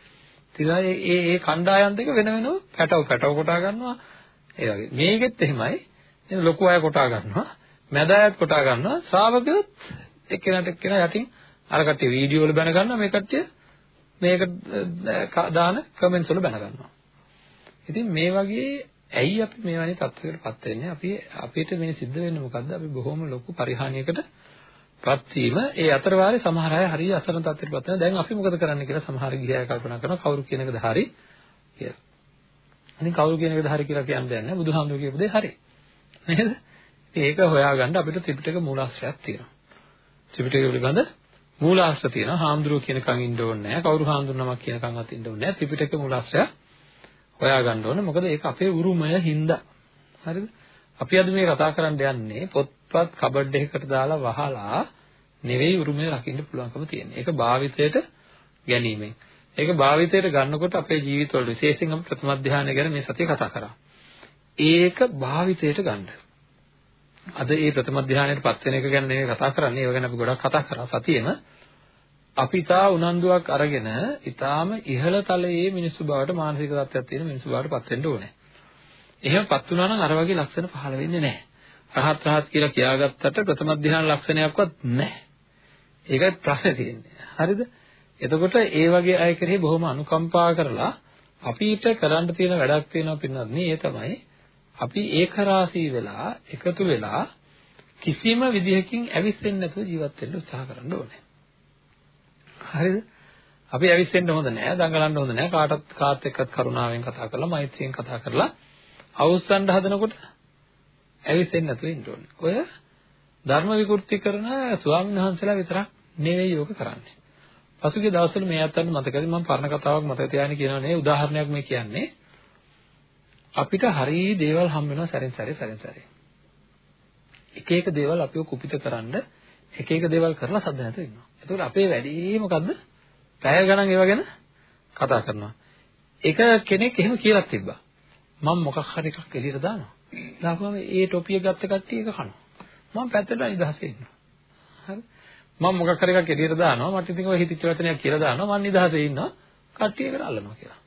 තිරා ඒ ඒ කණ්ඩායම් දෙක වෙන වෙනම පැටව පැටව කොටා ගන්නවා. ඒ වගේ. මේකෙත් එහෙමයි. නේද ලොකු අය කොටා ගන්නවා. මැද අයත් කොටා ගන්නවා. ශ්‍රාවකයොත් එක්කෙනාට එක්කෙනා යටින් අර කට්ටිය වීඩියෝ වල බැන ගන්නවා. මේ කට්ටිය මේක දාන කමෙන්ට්ස් වල බැන ගන්නවා. ඉතින් මේ වගේ ඇයි අපි මේ වගේ තත්ත්වයකටපත් වෙන්නේ? අපි අපිට මේ සිද්ධ වෙන්නේ මොකද්ද? අපි බොහොම ලොකු පරිහානියකට පත් වීම ඒ අතර වාරේ සමහර අය හරිය අසරණ තත්ත්වයකට පත් වෙනවා. දැන් අපි මොකද කරන්න කියලා සමහර ගිහය කල්පනා කරනවා කවුරු කියන එකද හරි කියලා. ඉතින් කවුරු කියන එකද හරි කියලා කියන්න දෙයක් නැහැ. බුදුහාමුදුරු කියපු දේ හරි. නේද? ඒක හොයාගන්න අපිට ත්‍රිපිටක මූලාශ්‍රයක් තියෙනවා. ත්‍රිපිටකය පිළිබඳ මූලාශ්‍ර තියෙනවා. හාමුදුරුවෝ කියනකම් ඉන්න ඕනේ නැහැ. කවුරු හාමුදුරු නමක් කියනකම්වත් ඉන්න ඕනේ නැහැ. ත්‍රිපිටක මූලාශ්‍රය හොයාගන්න ඕනේ. මොකද ඒක අපේ උරුමය හින්දා. හරිද? අපි අද මේ කතා කරන්න යන්නේ පොත්පත් කබඩ් එකකට දාලා වහලා නෙවෙයි උරුමය රකින්න පුළුවන්කම තියෙන්නේ. ඒක භාවිතයට ගැනීමෙන්. ඒක භාවිතයට ගන්නකොට අපේ ජීවිතවල විශේෂයෙන් අපි ප්‍රථම ධානය ගැන මේ සතිය කතා කරා. ඒක භාවිතයට ගන්න. අද මේ ප්‍රථම ධානයට පත් වෙන එක ගැන නෙවෙයි කතා කරන්නේ. ඒව ගැන අපි ගොඩක් කතා කරා සතියෙම. අපි තා උනන්දුවක් අරගෙන ඊටාම ඉහළ තලයේ මිනිස්සු බවට මානසික තත්ත්වයක් තියෙන මිනිස්සු බවට පත් වෙන්න ඕනේ. එහෙමපත් වුණා නම් අර වගේ ලක්ෂණ පහළ වෙන්නේ නැහැ. රහත් රහත් කියලා කියාගත්තට ප්‍රථම ධ්‍යාන ලක්ෂණයක්වත් නැහැ. ඒකයි ප්‍රශ්නේ තියෙන්නේ. හරිද? එතකොට ඒ වගේ අය කෙරෙහි බොහොම අනුකම්පා කරලා අපිට කරන්න තියෙන වැඩක් තියෙනවා පින්නත් නේ ඒ තමයි අපි ඒකරාශී වෙලා එකතු වෙලා කිසිම විදිහකින් ඇවිස්සෙන්නේ නැතුව ජීවත් වෙන්න උත්සාහ කරන්න ඕනේ. හරිද? අපි ඇවිස්සෙන්න හොඳ නෑ, දඟලන්න හොඳ නෑ. කාටත් කාත් එක්කත් කරුණාවෙන් කතා කරලා, මෛත්‍රියෙන් කතා කරලා අවුස්සන්න හදනකොට ඇවිස්සෙන්නේ නැතුව ඉන්න ඕනේ. ඔය ධර්ම විකෘති කරන ස්වාමීන් වහන්සේලා විතරක් නෙවෙයි යෝග කරන්නේ. පසුගිය දවස්වල මේ අතන්න මතකද මම පරණ කතාවක් මතක තියාගෙන කියනවා නේ උදාහරණයක් මේ කියන්නේ අපිට හරි දේවල් හම් වෙනවා සැරෙන් සැරේ සැරෙන් සැරේ. එක එක දේවල් අපිව කුපිත කරන්න එක එක දේවල් කරලා සද්ද නැතුව ඉන්නවා. එතකොට අපේ වැඩේ මොකද්ද? පැය ගණන් ඒව ගැන කතා කරනවා. එක කෙනෙක් එහෙම කියලා තිබ්බා. මම මොකක් හරි එකක් එළියට දානවා. දාපුවම ඒ ටොපිය ගත්ත කට්ටිය ඒක කනවා. මම පැත්තට නිදහසේ ඉන්නවා. හරි. මම මොකක් හරි එකක් එළියට දානවා. මට ඉතින් ඔය හිතිච්ච වචනයක් කියලා දානවා. මම නිදහසේ ඉන්නවා. කට්ටිය ඒකට අල්ලනවා කියලා.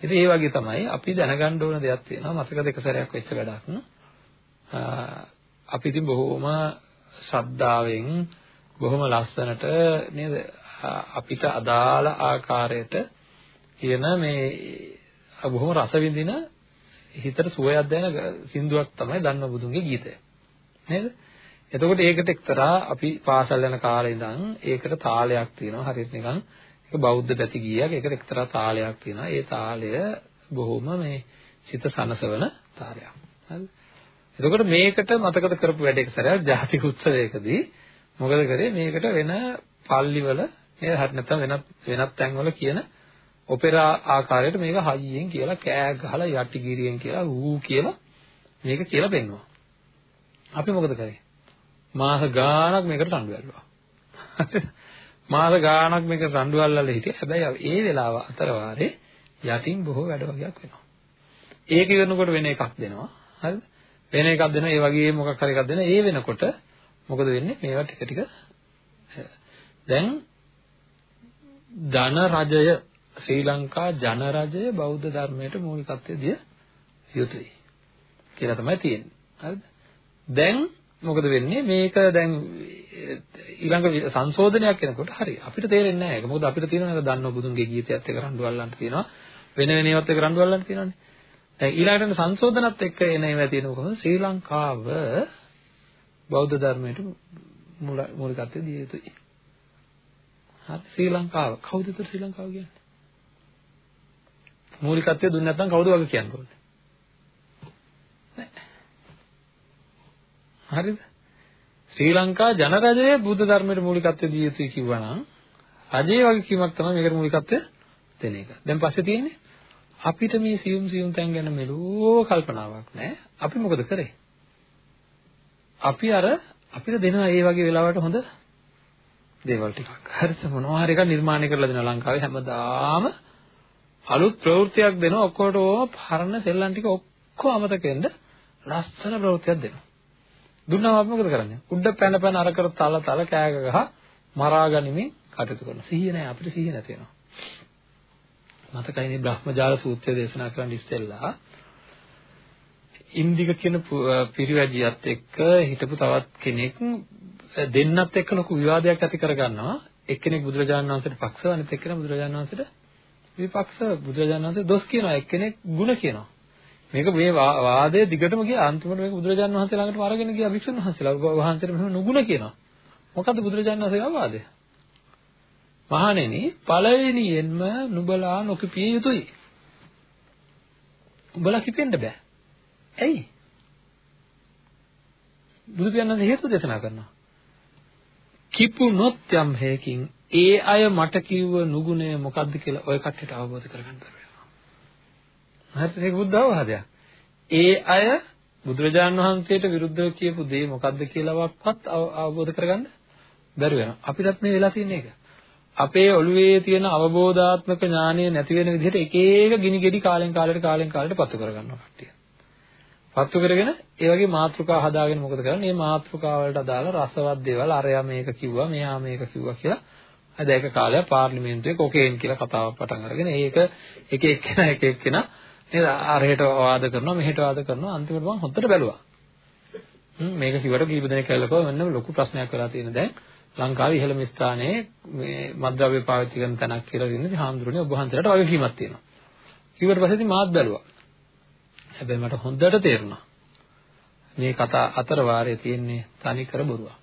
ඉතින් ඒ වගේ තමයි අපි දැනගන්න ඕන දෙයක් තියෙනවා. මතක දෙක සැරයක් වෙච්ච වැඩක්. අපි ඉතින් බොහෝම ශ්‍රද්ධාවෙන් බොහොම ලස්සනට නේද අපිට අදාළ ආකාරයට කියන මේ බොහොම රස විඳින හිතට සුවයක් දැනෙන සින්දුවක් තමයි ධම්ම බුදුන්ගේ ගීතය. නේද? එතකොට ඒකට එක්තරා අපි පාසල් යන කාලේ ඉඳන් ඒකට තාලයක් තියෙනවා. හරියට නිකන් ඒක බෞද්ධ පැති ගීයක්. ඒකට එක්තරා තාලයක් තියෙනවා. ඒ තාලය බොහොම මේ සිත සනසවන තාලයක්. හරිද? එතකොට මේකට මතකද කරපු වැඩ එක සැරයක් ජාතික උත්සවයකදී මොකද කරේ මේකට වෙන පල්ලිවල නේද හරි නැත්නම් වෙනත් වෙනත් තැන්වල කියන ඔපෙරා ආකාරයට මේක හයියෙන් කියලා කෑ ගහලා යටිගිරියෙන් කියලා ඌ කියලා මේක කියලා පෙන්වනවා. අපි මොකද කරේ? මාස ගාණක් මේකට රණ්ඩු ඇල්ලුවා. මාස ගාණක් මේක රණ්ඩු අල්ලලා හිටියේ. හැබැයි ඒ වෙලාව අතර වාරේ යටින් බොහෝ වැඩ වගේක් වෙනවා. ඒක ඉවරනකොට වෙන එකක් දෙනවා. හරිද? වෙන එකක් දෙනවා. ඒ වගේ මොකක් හරි එකක් දෙනවා. ඒ වෙනකොට මොකද වෙන්නේ? මේවා ටික ටික දැන් ධන රජය ශ්‍රී ලංකා ජන රජය බෞද්ධ ධර්මයට මූලිකත්වය දිය යුතුයි කියලා තමයි තියෙන්නේ. හරිද? දැන් මොකද වෙන්නේ? මේක දැන් ඊළඟ සංශෝධනයක් වෙනකොට හරි අපිට තේරෙන්නේ නැහැ ඒක. මොකද අපිට තියෙනවා නේද දන්නව බුදුන්ගේ ගීතයත් එක්ක රණ්ඩු අල්ලන්න තියෙනවා. වෙන වෙන ඒවාත් එක්ක රණ්ඩු අල්ලන්න තියෙනවානේ. දැන් ඊළඟට සංශෝධනත් එක්ක එන ඒවා තියෙනවා කොහොමද? ශ්‍රී ලංකාව බෞද්ධ ධර්මයට මූලිකත්වය දිය යුතුයි. හරි ශ්‍රී ලංකාව. කවුද ඒතර ශ්‍රී ලංකාව කියන්නේ? මූලිකත්වය දුන්නේ නැත්නම් කවුද වගේ කියන්න ඕනේ? හරිද? ශ්‍රී ලංකා ජනරජයේ බුද්ධ ධර්මයට මූලිකත්වය දිය යුතුයි කිව්වනම් රජයේ වගකීමක් තමයි මේකට මූලිකත්වය දෙන එක. දැන් පස්සේ තියෙන්නේ අපිට මේ සියුම් සියුම් තැන් ගැන මෙලෝ කල්පනාවක් නැහැ. අපි මොකද කරේ? අපි අර අපිට දෙනවා ඒ වගේ වෙලාවට හොඳ දේවල් ටිකක්. හරිද? මොනවා හරි එකක් නිර්මාණය කරලා දෙනවා ලංකාවේ හැමදාම අලුත් ප්‍රවෘත්තියක් දෙනවා ඔක්කොටම පරණ සෙල්ලම් ටික ඔක්කොම අමතක වෙන්න ලස්සන ප්‍රවෘත්තියක් දෙනවා. දුන්නාම අපි මොකද කරන්නේ? උඩ පැන පැන අර කර තල තල කෑග ගහ මරා ගනිමින් කටයුතු කරනවා. සිහිය නැහැ අපිට සිහිය නැති වෙනවා. මතකයිනේ බ්‍රහ්මජාල සූත්‍රය දේශනා කරන්න ඉස්සෙල්ලා ඉන්දික කියන පිරිවැජියත් එක්ක හිටපු තවත් කෙනෙක් දෙන්නත් එක්ක ලොකු විවාදයක් ඇති කරගන්නවා. එක්කෙනෙක් බුදුරජාණන් වහන්සේට පක්ෂව අනිත් එක්කෙනා බුදුරජාණන් වහන්සේට විපක්ෂ බුදුරජාණන් වහන්සේ දොස් කියනවා එක්කෙනෙක් ಗುಣ කියනවා. මේක මේ වාදයේ දිගටම ගියා අන්තිමට මේක බුදුරජාණන් වහන්සේ ළඟටම අරගෙන ගියා වික්ෂුන් වහන්සේලා වහන්සේට මෙහෙම නුගුණ කියනවා. මොකද්ද බුදුරජාණන් වහන්සේගේ වාදය? මහණෙනි පළවෙනියෙන්ම නුඹලා නොකිපිය යුතුයි. උඹලා කිපෙන්න බෑ. ඇයි? බුදු පියාණන් හේතු දේශනා කරනවා. කිපුනොත් යම් හේකින් ඒ අය මට කිව්ව නුගුණය මොකද්ද කියලා ඔය කට්ටියට අවබෝධ කරගන්න බැහැ. හරිද? ඒක බුද්ධ අවවාදයක්. ඒ අය බුදුරජාණන් වහන්සේට විරුද්ධව කියපු දේ මොකද්ද කියලාවත් අවබෝධ කරගන්න බැරි වෙනවා. අපිටත් මේ වෙලා තියෙන එක. අපේ ඔළුවේ තියෙන අවබෝධාත්මක ඥානය නැති වෙන විදිහට එක එක ගිනි ගෙඩි කාලෙන් කාලයට කාලෙන් කාලයට පත්තු කරගන්නවා කට්ටිය. පත්තු කරගෙන ඒ වගේ මාත්‍රිකා හදාගෙන මොකද කරන්නේ? මේ මාත්‍රිකා වලට අදාළ රසවත් දේවල් අරයා මේක කිව්වා, මෙයා මේක කිව්වා කියලා අද ඒක කාලයක් පාර්ලිමේන්තුවේ කොකේන් කියලා කතාවක් පටන් අරගෙන ඒක එක එක්කෙනා එක එක්කෙනා නේද? අරහෙට වාද කරනවා මෙහෙට වාද කරනවා. අන්තිමට මම හොද්දට බැලුවා. මේක කිව්වට කීප දෙනෙක් කළකෝ මෙන්න ලොකු ප්‍රශ්නයක් වෙලා තියෙන දැන් ලංකාවේ ඉහළම ස්ථානයේ මේ මද්ද්‍රව්‍ය පාවිච්චි කරන තැනක් කියලා ඉන්නේ හාමුදුරනේ ඔබ වහන්සේලාට වගකීමක් තියෙනවා. කිව්වට පස්සේ ඉතින් මාත් බැලුවා. හැබැයි මට හොඳට තේරුණා. මේ කතා අතර වාරයේ තියෙන්නේ තනි කර බොරුවක්.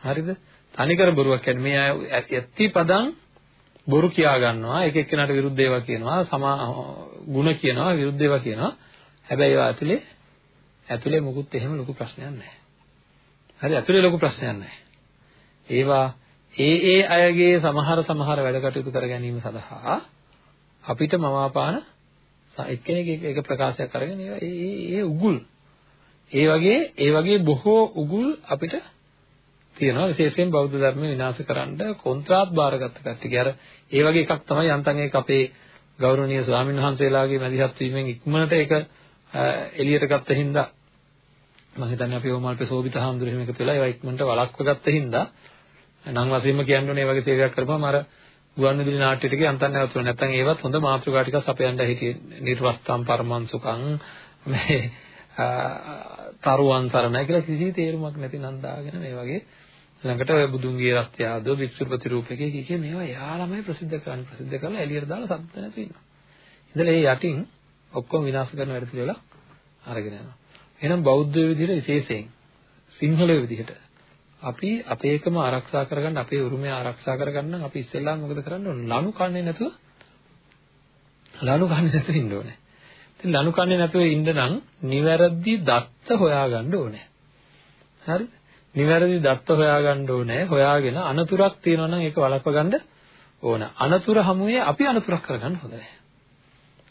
හරිද? තනිකර බොරුවක් කියන්නේ මේ අය ඇත්ති පදං බොරු කියා ගන්නවා. එක එක්කෙනාට විරුද්ධ ඒවා කියනවා. සමා ಗುಣ කියනවා විරුද්ධ ඒවා කියනවා. හැබැයි ඒවා ඇතුලේ ඇතුලේ මොකුත් එහෙම ලොකු ප්‍රශ්නයක් නැහැ. හරි ඇතුලේ ලොකු ප්‍රශ්නයක් නැහැ. ඒවා ඒ ඒ අයගේ සමහර සමහර වැඩ කටයුතු කර ගැනීම සඳහා අපිට මවාපාන එක්කෙනෙක් එක ප්‍රකාශයක් අරගෙන ඒවා ඒ ඒ උගුල්. ඒ වගේ ඒ වගේ බොහෝ උගුල් අපිට තියෙනවා. විශේෂයෙන් බෞද්ධ ධර්ම විනාශ කරන්න කොන්ත්‍රාත් බාරගත්ත කට්ටිය. අර ඒ වගේ එකක් තමයි යන්තම් ඒක අපේ ගෞරවනීය ස්වාමීන් වහන්සේලාගේ මැදිහත් වීමෙන් ඉක්මනට ඒක එළියට ගත්ත හින්දා. මම හිතන්නේ අපි ඕමල්පේ සෝබිත හාමුදුරුවෝ එහෙම එකතු වෙලා ඒවා ඉක්මනට වළක්ව ගත්ත හින්දා. නම් වශයෙන්ම කියන්න ඕනේ මේ වගේ සේවයක් කරපුවම අර ගුවන්විදුලි නාට්‍ය ටිකේ යන්තම් නැවතුන නැත්නම් ඒවත් හොඳ මාතෘකා ටිකක් අපයන්ට හිටියේ නිර්වස්තම් පරමංසුකම් මේ තරුවන් සරණයි කියලා කිසි තේරුමක් නැති නන්දාගෙන මේ වගේ ළඟට ඔය බුදුන්ගේ රස්තිය ආදෝ වික්ෂුපති රූපකේ කිය මේවා යාළමයි ප්‍රසිද්ධ කරන්නේ ප්‍රසිද්ධ කරලා එළියට දාලා සම්පත නැති වෙනවා. ඉතල ඒ යටින් ඔක්කොම විනාශ කරන වැඩ පිළිවෙල අරගෙන යනවා. එහෙනම් බෞද්ධ විදිහට විශේෂයෙන් සිංහල විදිහට අපි අපේකම ආරක්ෂා කරගන්න අපේ උරුමය ආරක්ෂා කරගන්න නම් අපි ඉස්සෙල්ලාම මොකද කරන්න ඕන? ලනු කන්නේ නැතුව ලනු කන්නේ නැතුව ඉන්න ඕනේ. ඉතින් ලනු කන්නේ නැතුව ඉන්න නම් නිවැරදි දත්ත හොයාගන්න ඕනේ. හරිද? නිවැරදි දත්ත හොයාගන්න ඕනේ. හොයාගෙන අනතුරක් තියෙනවා නම් ඒක වළක්ව ගන්න ඕන. අනතුර හමුවේ අපි අනතුරක් කරගන්න හොඳ නැහැ.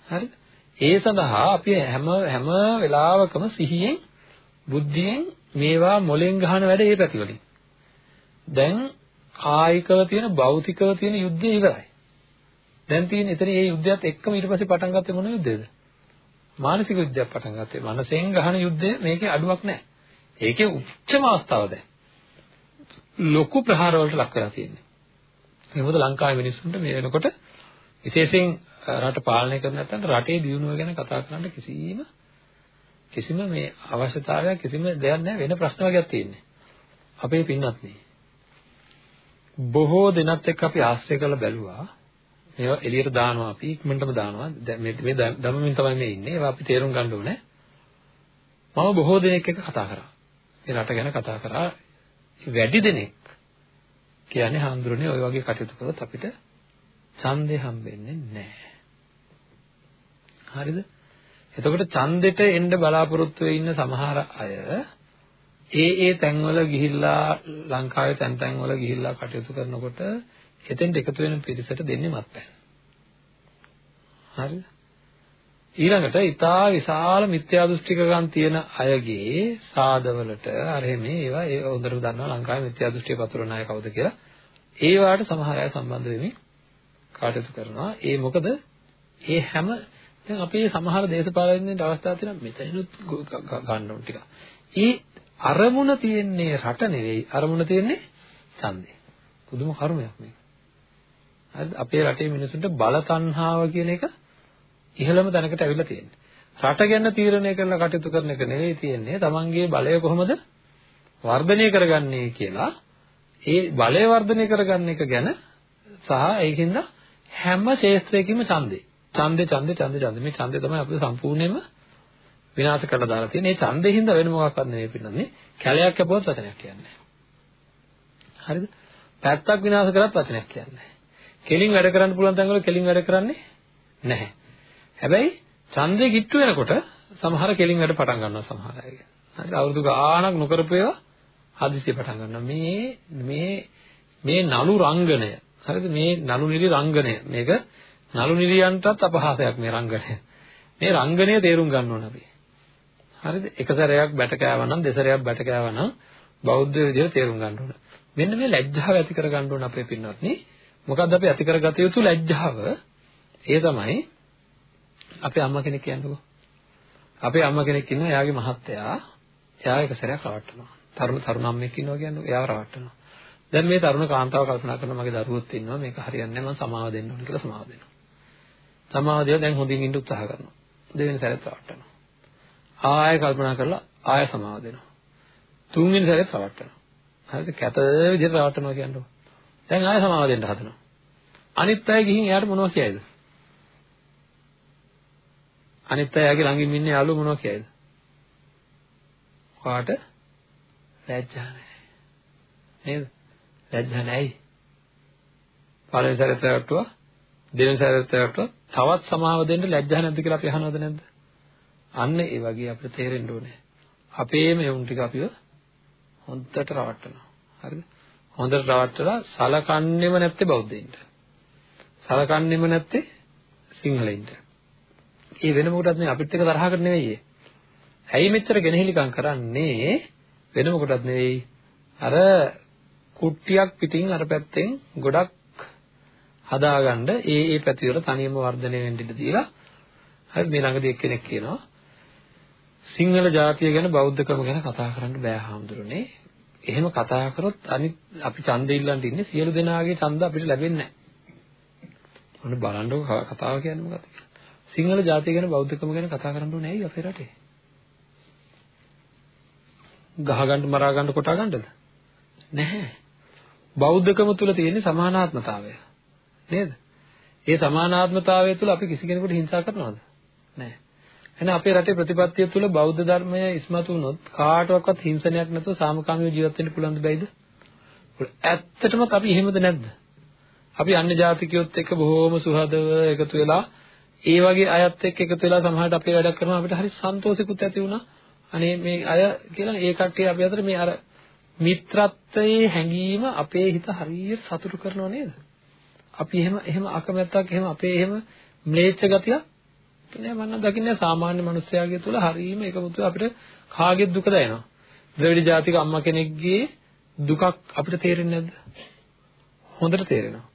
හරිද? ඒ සඳහා අපි හැම හැම වෙලාවකම සිහියෙන් බුද්ධියෙන් මේවා මොලෙන් ගහන වැඩ ඒ පැතිවලින්. දැන් කායිකව තියෙන භෞතිකව තියෙන යුද්ධය ඉවරයි. දැන් තියෙන එතන මේ යුද්ධයත් එක්කම ඊට පස්සේ පටන් ගත්තේ මොන යුද්ධයද? මානසික යුද්ධයක් පටන් ගත්තේ. මනසෙන් ගහන යුද්ධය මේකේ අඩුවක් නැහැ. ඒකේ උච්චම අවස්ථාව දැන්. ලොකු ප්‍රහාර වලට ලක් කරලා තියෙන්නේ. ඒ මොකද ලංකාවේ මිනිස්සුන්ට මේ වෙනකොට විශේෂයෙන් රට පාලනය කරන නැත්නම් රටේ දියුණුව ගැන කතා කරන්න කිසිම කිසිම මේ අවශ්‍යතාවයක් කිසිම දෙයක් නැහැ වෙන ප්‍රශ්න වර්ගයක් තියෙන්නේ. අපේ පින්නත් නේ. බොහෝ දෙනත් එක්ක අපි ආශ්‍රය කරලා බැලුවා. මේවා එළියට දානවා අපි ඉක්මනටම දානවා. මේ මේ දමමින් තමයි මේ ඉන්නේ. ඒවා අපි තේරුම් ගන්න ඕනේ. මම බොහෝ දෙනෙක් එක්ක කතා කරා. මේ රට ගැන කතා කරා. වැඩි දෙනෙක් කියන්නේ හාමුදුරනේ ওই වගේ කටයුතු කරොත් අපිට ඡන්දේ හම්බෙන්නේ නැහැ. හරිද? එතකොට ඡන්දෙට එන්න බලාපොරොත්තු වෙ ඉන්න සමහර අය ඒ ඒ තැන්වල ගිහිල්ලා ලංකාවේ තැන් තැන්වල ගිහිල්ලා කටයුතු කරනකොට එතෙන්ට එකතු වෙන පිරිසට දෙන්නේ මත්පැන්. හරිද? ඊළඟට ඊටා විශාල මිත්‍යා දෘෂ්ටිකයන් තියෙන අයගේ සාදවලට අර මේ ඒවා ඒ හොඳට දන්නවා ලංකාවේ මිත්‍යා දෘෂ්ටිය පතුරන අය කවුද කියලා. ඒ වාට සමහර අය සම්බන්ධ වෙමින් කටයුතු කරනවා. ඒ මොකද ඒ හැම දැන් අපේ සමහර දේශපාලනඥයන්ට අවස්ථා තියෙනවා මෙතනිනුත් ගන්න ඕන ටික. ඒ අරමුණ තියෙන්නේ රට නෙවෙයි අරමුණ තියෙන්නේ ඡන්දේ. පුදුම කර්මයක් මේක. හරිද? අපේ රටේ මිනිසුන්ට බල තණ්හාව කියන එක ඉහළම තැනකට ඇවිල්ලා තියෙන්නේ. රට ගැන තීරණය කරලා කටයුතු කරන එක නෙවෙයි තියෙන්නේ. තමන්ගේ බලය කොහොමද වර්ධනය කරගන්නේ කියලා ඒ බලය වර්ධනය කරගන්න එක ගැන සහ ඒකින්ද හැම ශේත්‍රයකින්ම ඡන්දේ. ඡන්දේ ඡන්දේ ඡන්දේ ඡන්දේ මේ ඡන්දේ තමයි අපිට සම්පූර්ණයෙන්ම විනාශ කරලා දාලා තියෙන්නේ. මේ ඡන්දේ හින්දා වෙන මොකක්වත් නෙවෙයි පින්නන්නේ. කැලයක් කැපුවත් වචනයක් කියන්නේ හරිද? පැත්තක් විනාශ කරත් වචනයක් කියන්නේ කෙලින් වැඩ කරන්න පුළුවන් තැන්වල කෙලින් වැඩ කරන්නේ නැහැ. හැබැයි ඡන්දේ කිට්ටු වෙනකොට සමහර කෙලින් වැඩ පටන් ගන්නවා සමහර අය. හරිද? අවුරුදු ගාණක් නොකරපු ඒවා හදිසියෙ පටන් ගන්නවා. මේ මේ මේ නළු රංගනය. හරිද? මේ නළු නිලි රංගනය. මේක නළු නිලියන්ටත් අපහාසයක් මේ රංගනය. මේ රංගනය තේරුම් ගන්න ඕන අපි. හරිද? එක සැරයක් බැට කෑවා නම් දෙසරයක් බැට කෑවා නම් බෞද්ධ විදිහට තේරුම් ගන්න ඕන. මෙන්න මේ ලැජ්ජාව ඇති කර ගන්න ඕන අපේ පින්වත්නි. මොකද්ද අපි ඇති කරගත යුතු ලැජ්ජාව? ඒ තමයි අපේ අම්මා කෙනෙක් කියන්නකෝ. අපේ අම්මා කෙනෙක් ඉන්නවා එයාගේ මහත්තයා එයා එක සැරයක් රවට්ටනවා. තරුණ තරුණ අම්මෙක් ඉන්නවා කියන්නේ එයාව රවට්ටනවා. දැන් මේ තරුණ කාන්තාව කල්පනා කරනවා මගේ දරුවොත් ඉන්නවා මේක හරියන්නේ නැහැ මම සමාව දෙන්න ඕන කියලා සමාව දෙනවා. සමාව දෙලා දැන් හොඳින් ඉන්න උත්සාහ කරනවා. දෙවෙනි සැරේත් රවට්ටනවා. ආයෙ කල්පනා කරලා ආයෙ සමාව දෙනවා. තුන්වෙනි සැරේත් රවට්ටනවා. හරිද? කැත විදිහට රවට්ටනවා කියන්නේ. දැන් ආයෙ සමාව දෙන්න හදනවා. අනිත් අය ගිහින් එයාට මොනවද කියයිද? අනිත් අයගේ ළඟින් ඉන්න යාළුවෝ මොනවද කියයිද? කාට ලැජ්ජා නැහැ. නේද? ලැජ්ජා නැයි. පළවෙනි සැරේට රැවටුවා දෙවෙනි සැරේට රැවටුවා තවත් සමාව දෙන්න ලැජ්ජා නැද්ද කියලා අපි අහනවද නැද්ද? අන්න ඒ වගේ අපිට තේරෙන්න ඕනේ. අපේම යොමුන් ටික අපිව හොඳට රවට්ටනවා. හරිද? හොඳට රවට්ටලා සලකන්නේම නැත්තේ බෞද්ධයින්ට. සලකන්නේම නැත්තේ සිංහලයින්ට. ඒ වෙන මොකටද මේ අපිත් එක තරහකට නෙවෙයි. ඇයි මෙච්චර ගෙනහිලිකම් කරන්නේ? වෙන මොකටද නෙවෙයි. අර කුට්ටියක් පිටින් අර පැත්තෙන් ගොඩක් හදාගන්න ඒ ඒ පැතිවල තනියම වර්ධනය වෙන්න ඉඩ දීලා හරි මේ ළඟදී එක්කෙනෙක් කියනවා සිංහල ජාතිය ගැන බෞද්ධකම ගැන කතා කරන්න බෑ හාමුදුරනේ. එහෙම කතා කරොත් අනිත් අපි ඡන්දෙ ඉල්ලන්න ඉන්නේ සියලු දෙනාගේ ඡන්ද අපිට ලැබෙන්නේ නැහැ. ඔන්න බලන්නකො කතාව කියන්නේ මොකක්ද කියලා. සිංහල ජාතිය ගැන බෞද්ධකම ගැන කතා කරන්න ඕනේ ඇයි අපේ රටේ? ගහ ගන්න මරා ගන්න කොටා ගන්නද? නැහැ. බෞද්ධකම තුල තියෙන සමානාත්මතාවය. නේද? ඒ සමානාත්මතාවය තුල අපි කිසි කෙනෙකුට හිංසා කරනවද? නැහැ. එහෙනම් අපේ රටේ ප්‍රතිපත්තිය තුල බෞද්ධ ධර්මය ඉස්මතු වුණොත් කාටවත් හිංසනයක් නැතුව සාමකාමීව ජීවත් වෙන්න පුළුවන්ද බැයිද? ඇත්තටම අපි එහෙමද නැද්ද? අපි අන්‍ය ජාතිකයොත් එක්ක බොහෝම සුහදව එකතු වෙලා ඒ වගේ අයත් එක්ක එකතු වෙලා සමහරවිට අපේ වැඩක් කරනවා අපිට හරි සන්තෝෂිකුත් ඇති වුණා. අනේ මේ අය කියලා ඒ කට්ටිය අපි අතර මේ අර මිත්‍රත්වයේ හැඟීම අපේ හිත හරියට සතුටු කරනව නේද? අපි එහෙම එහෙම අකමැත්තක් එහෙම අපේ එහෙම ම්ලේච්ඡ ගතියක් නෑ මම දකින්නේ සාමාන්‍ය මිනිස්යාගේ තුල හරීම එකමුතු අපිට කාගෙත් දුක දැනෙනවා. ද්‍රවිඩ ජාතික අම්මා කෙනෙක්ගේ දුකක් අපිට තේරෙන්නේ නැද්ද? හොඳට තේරෙනවා.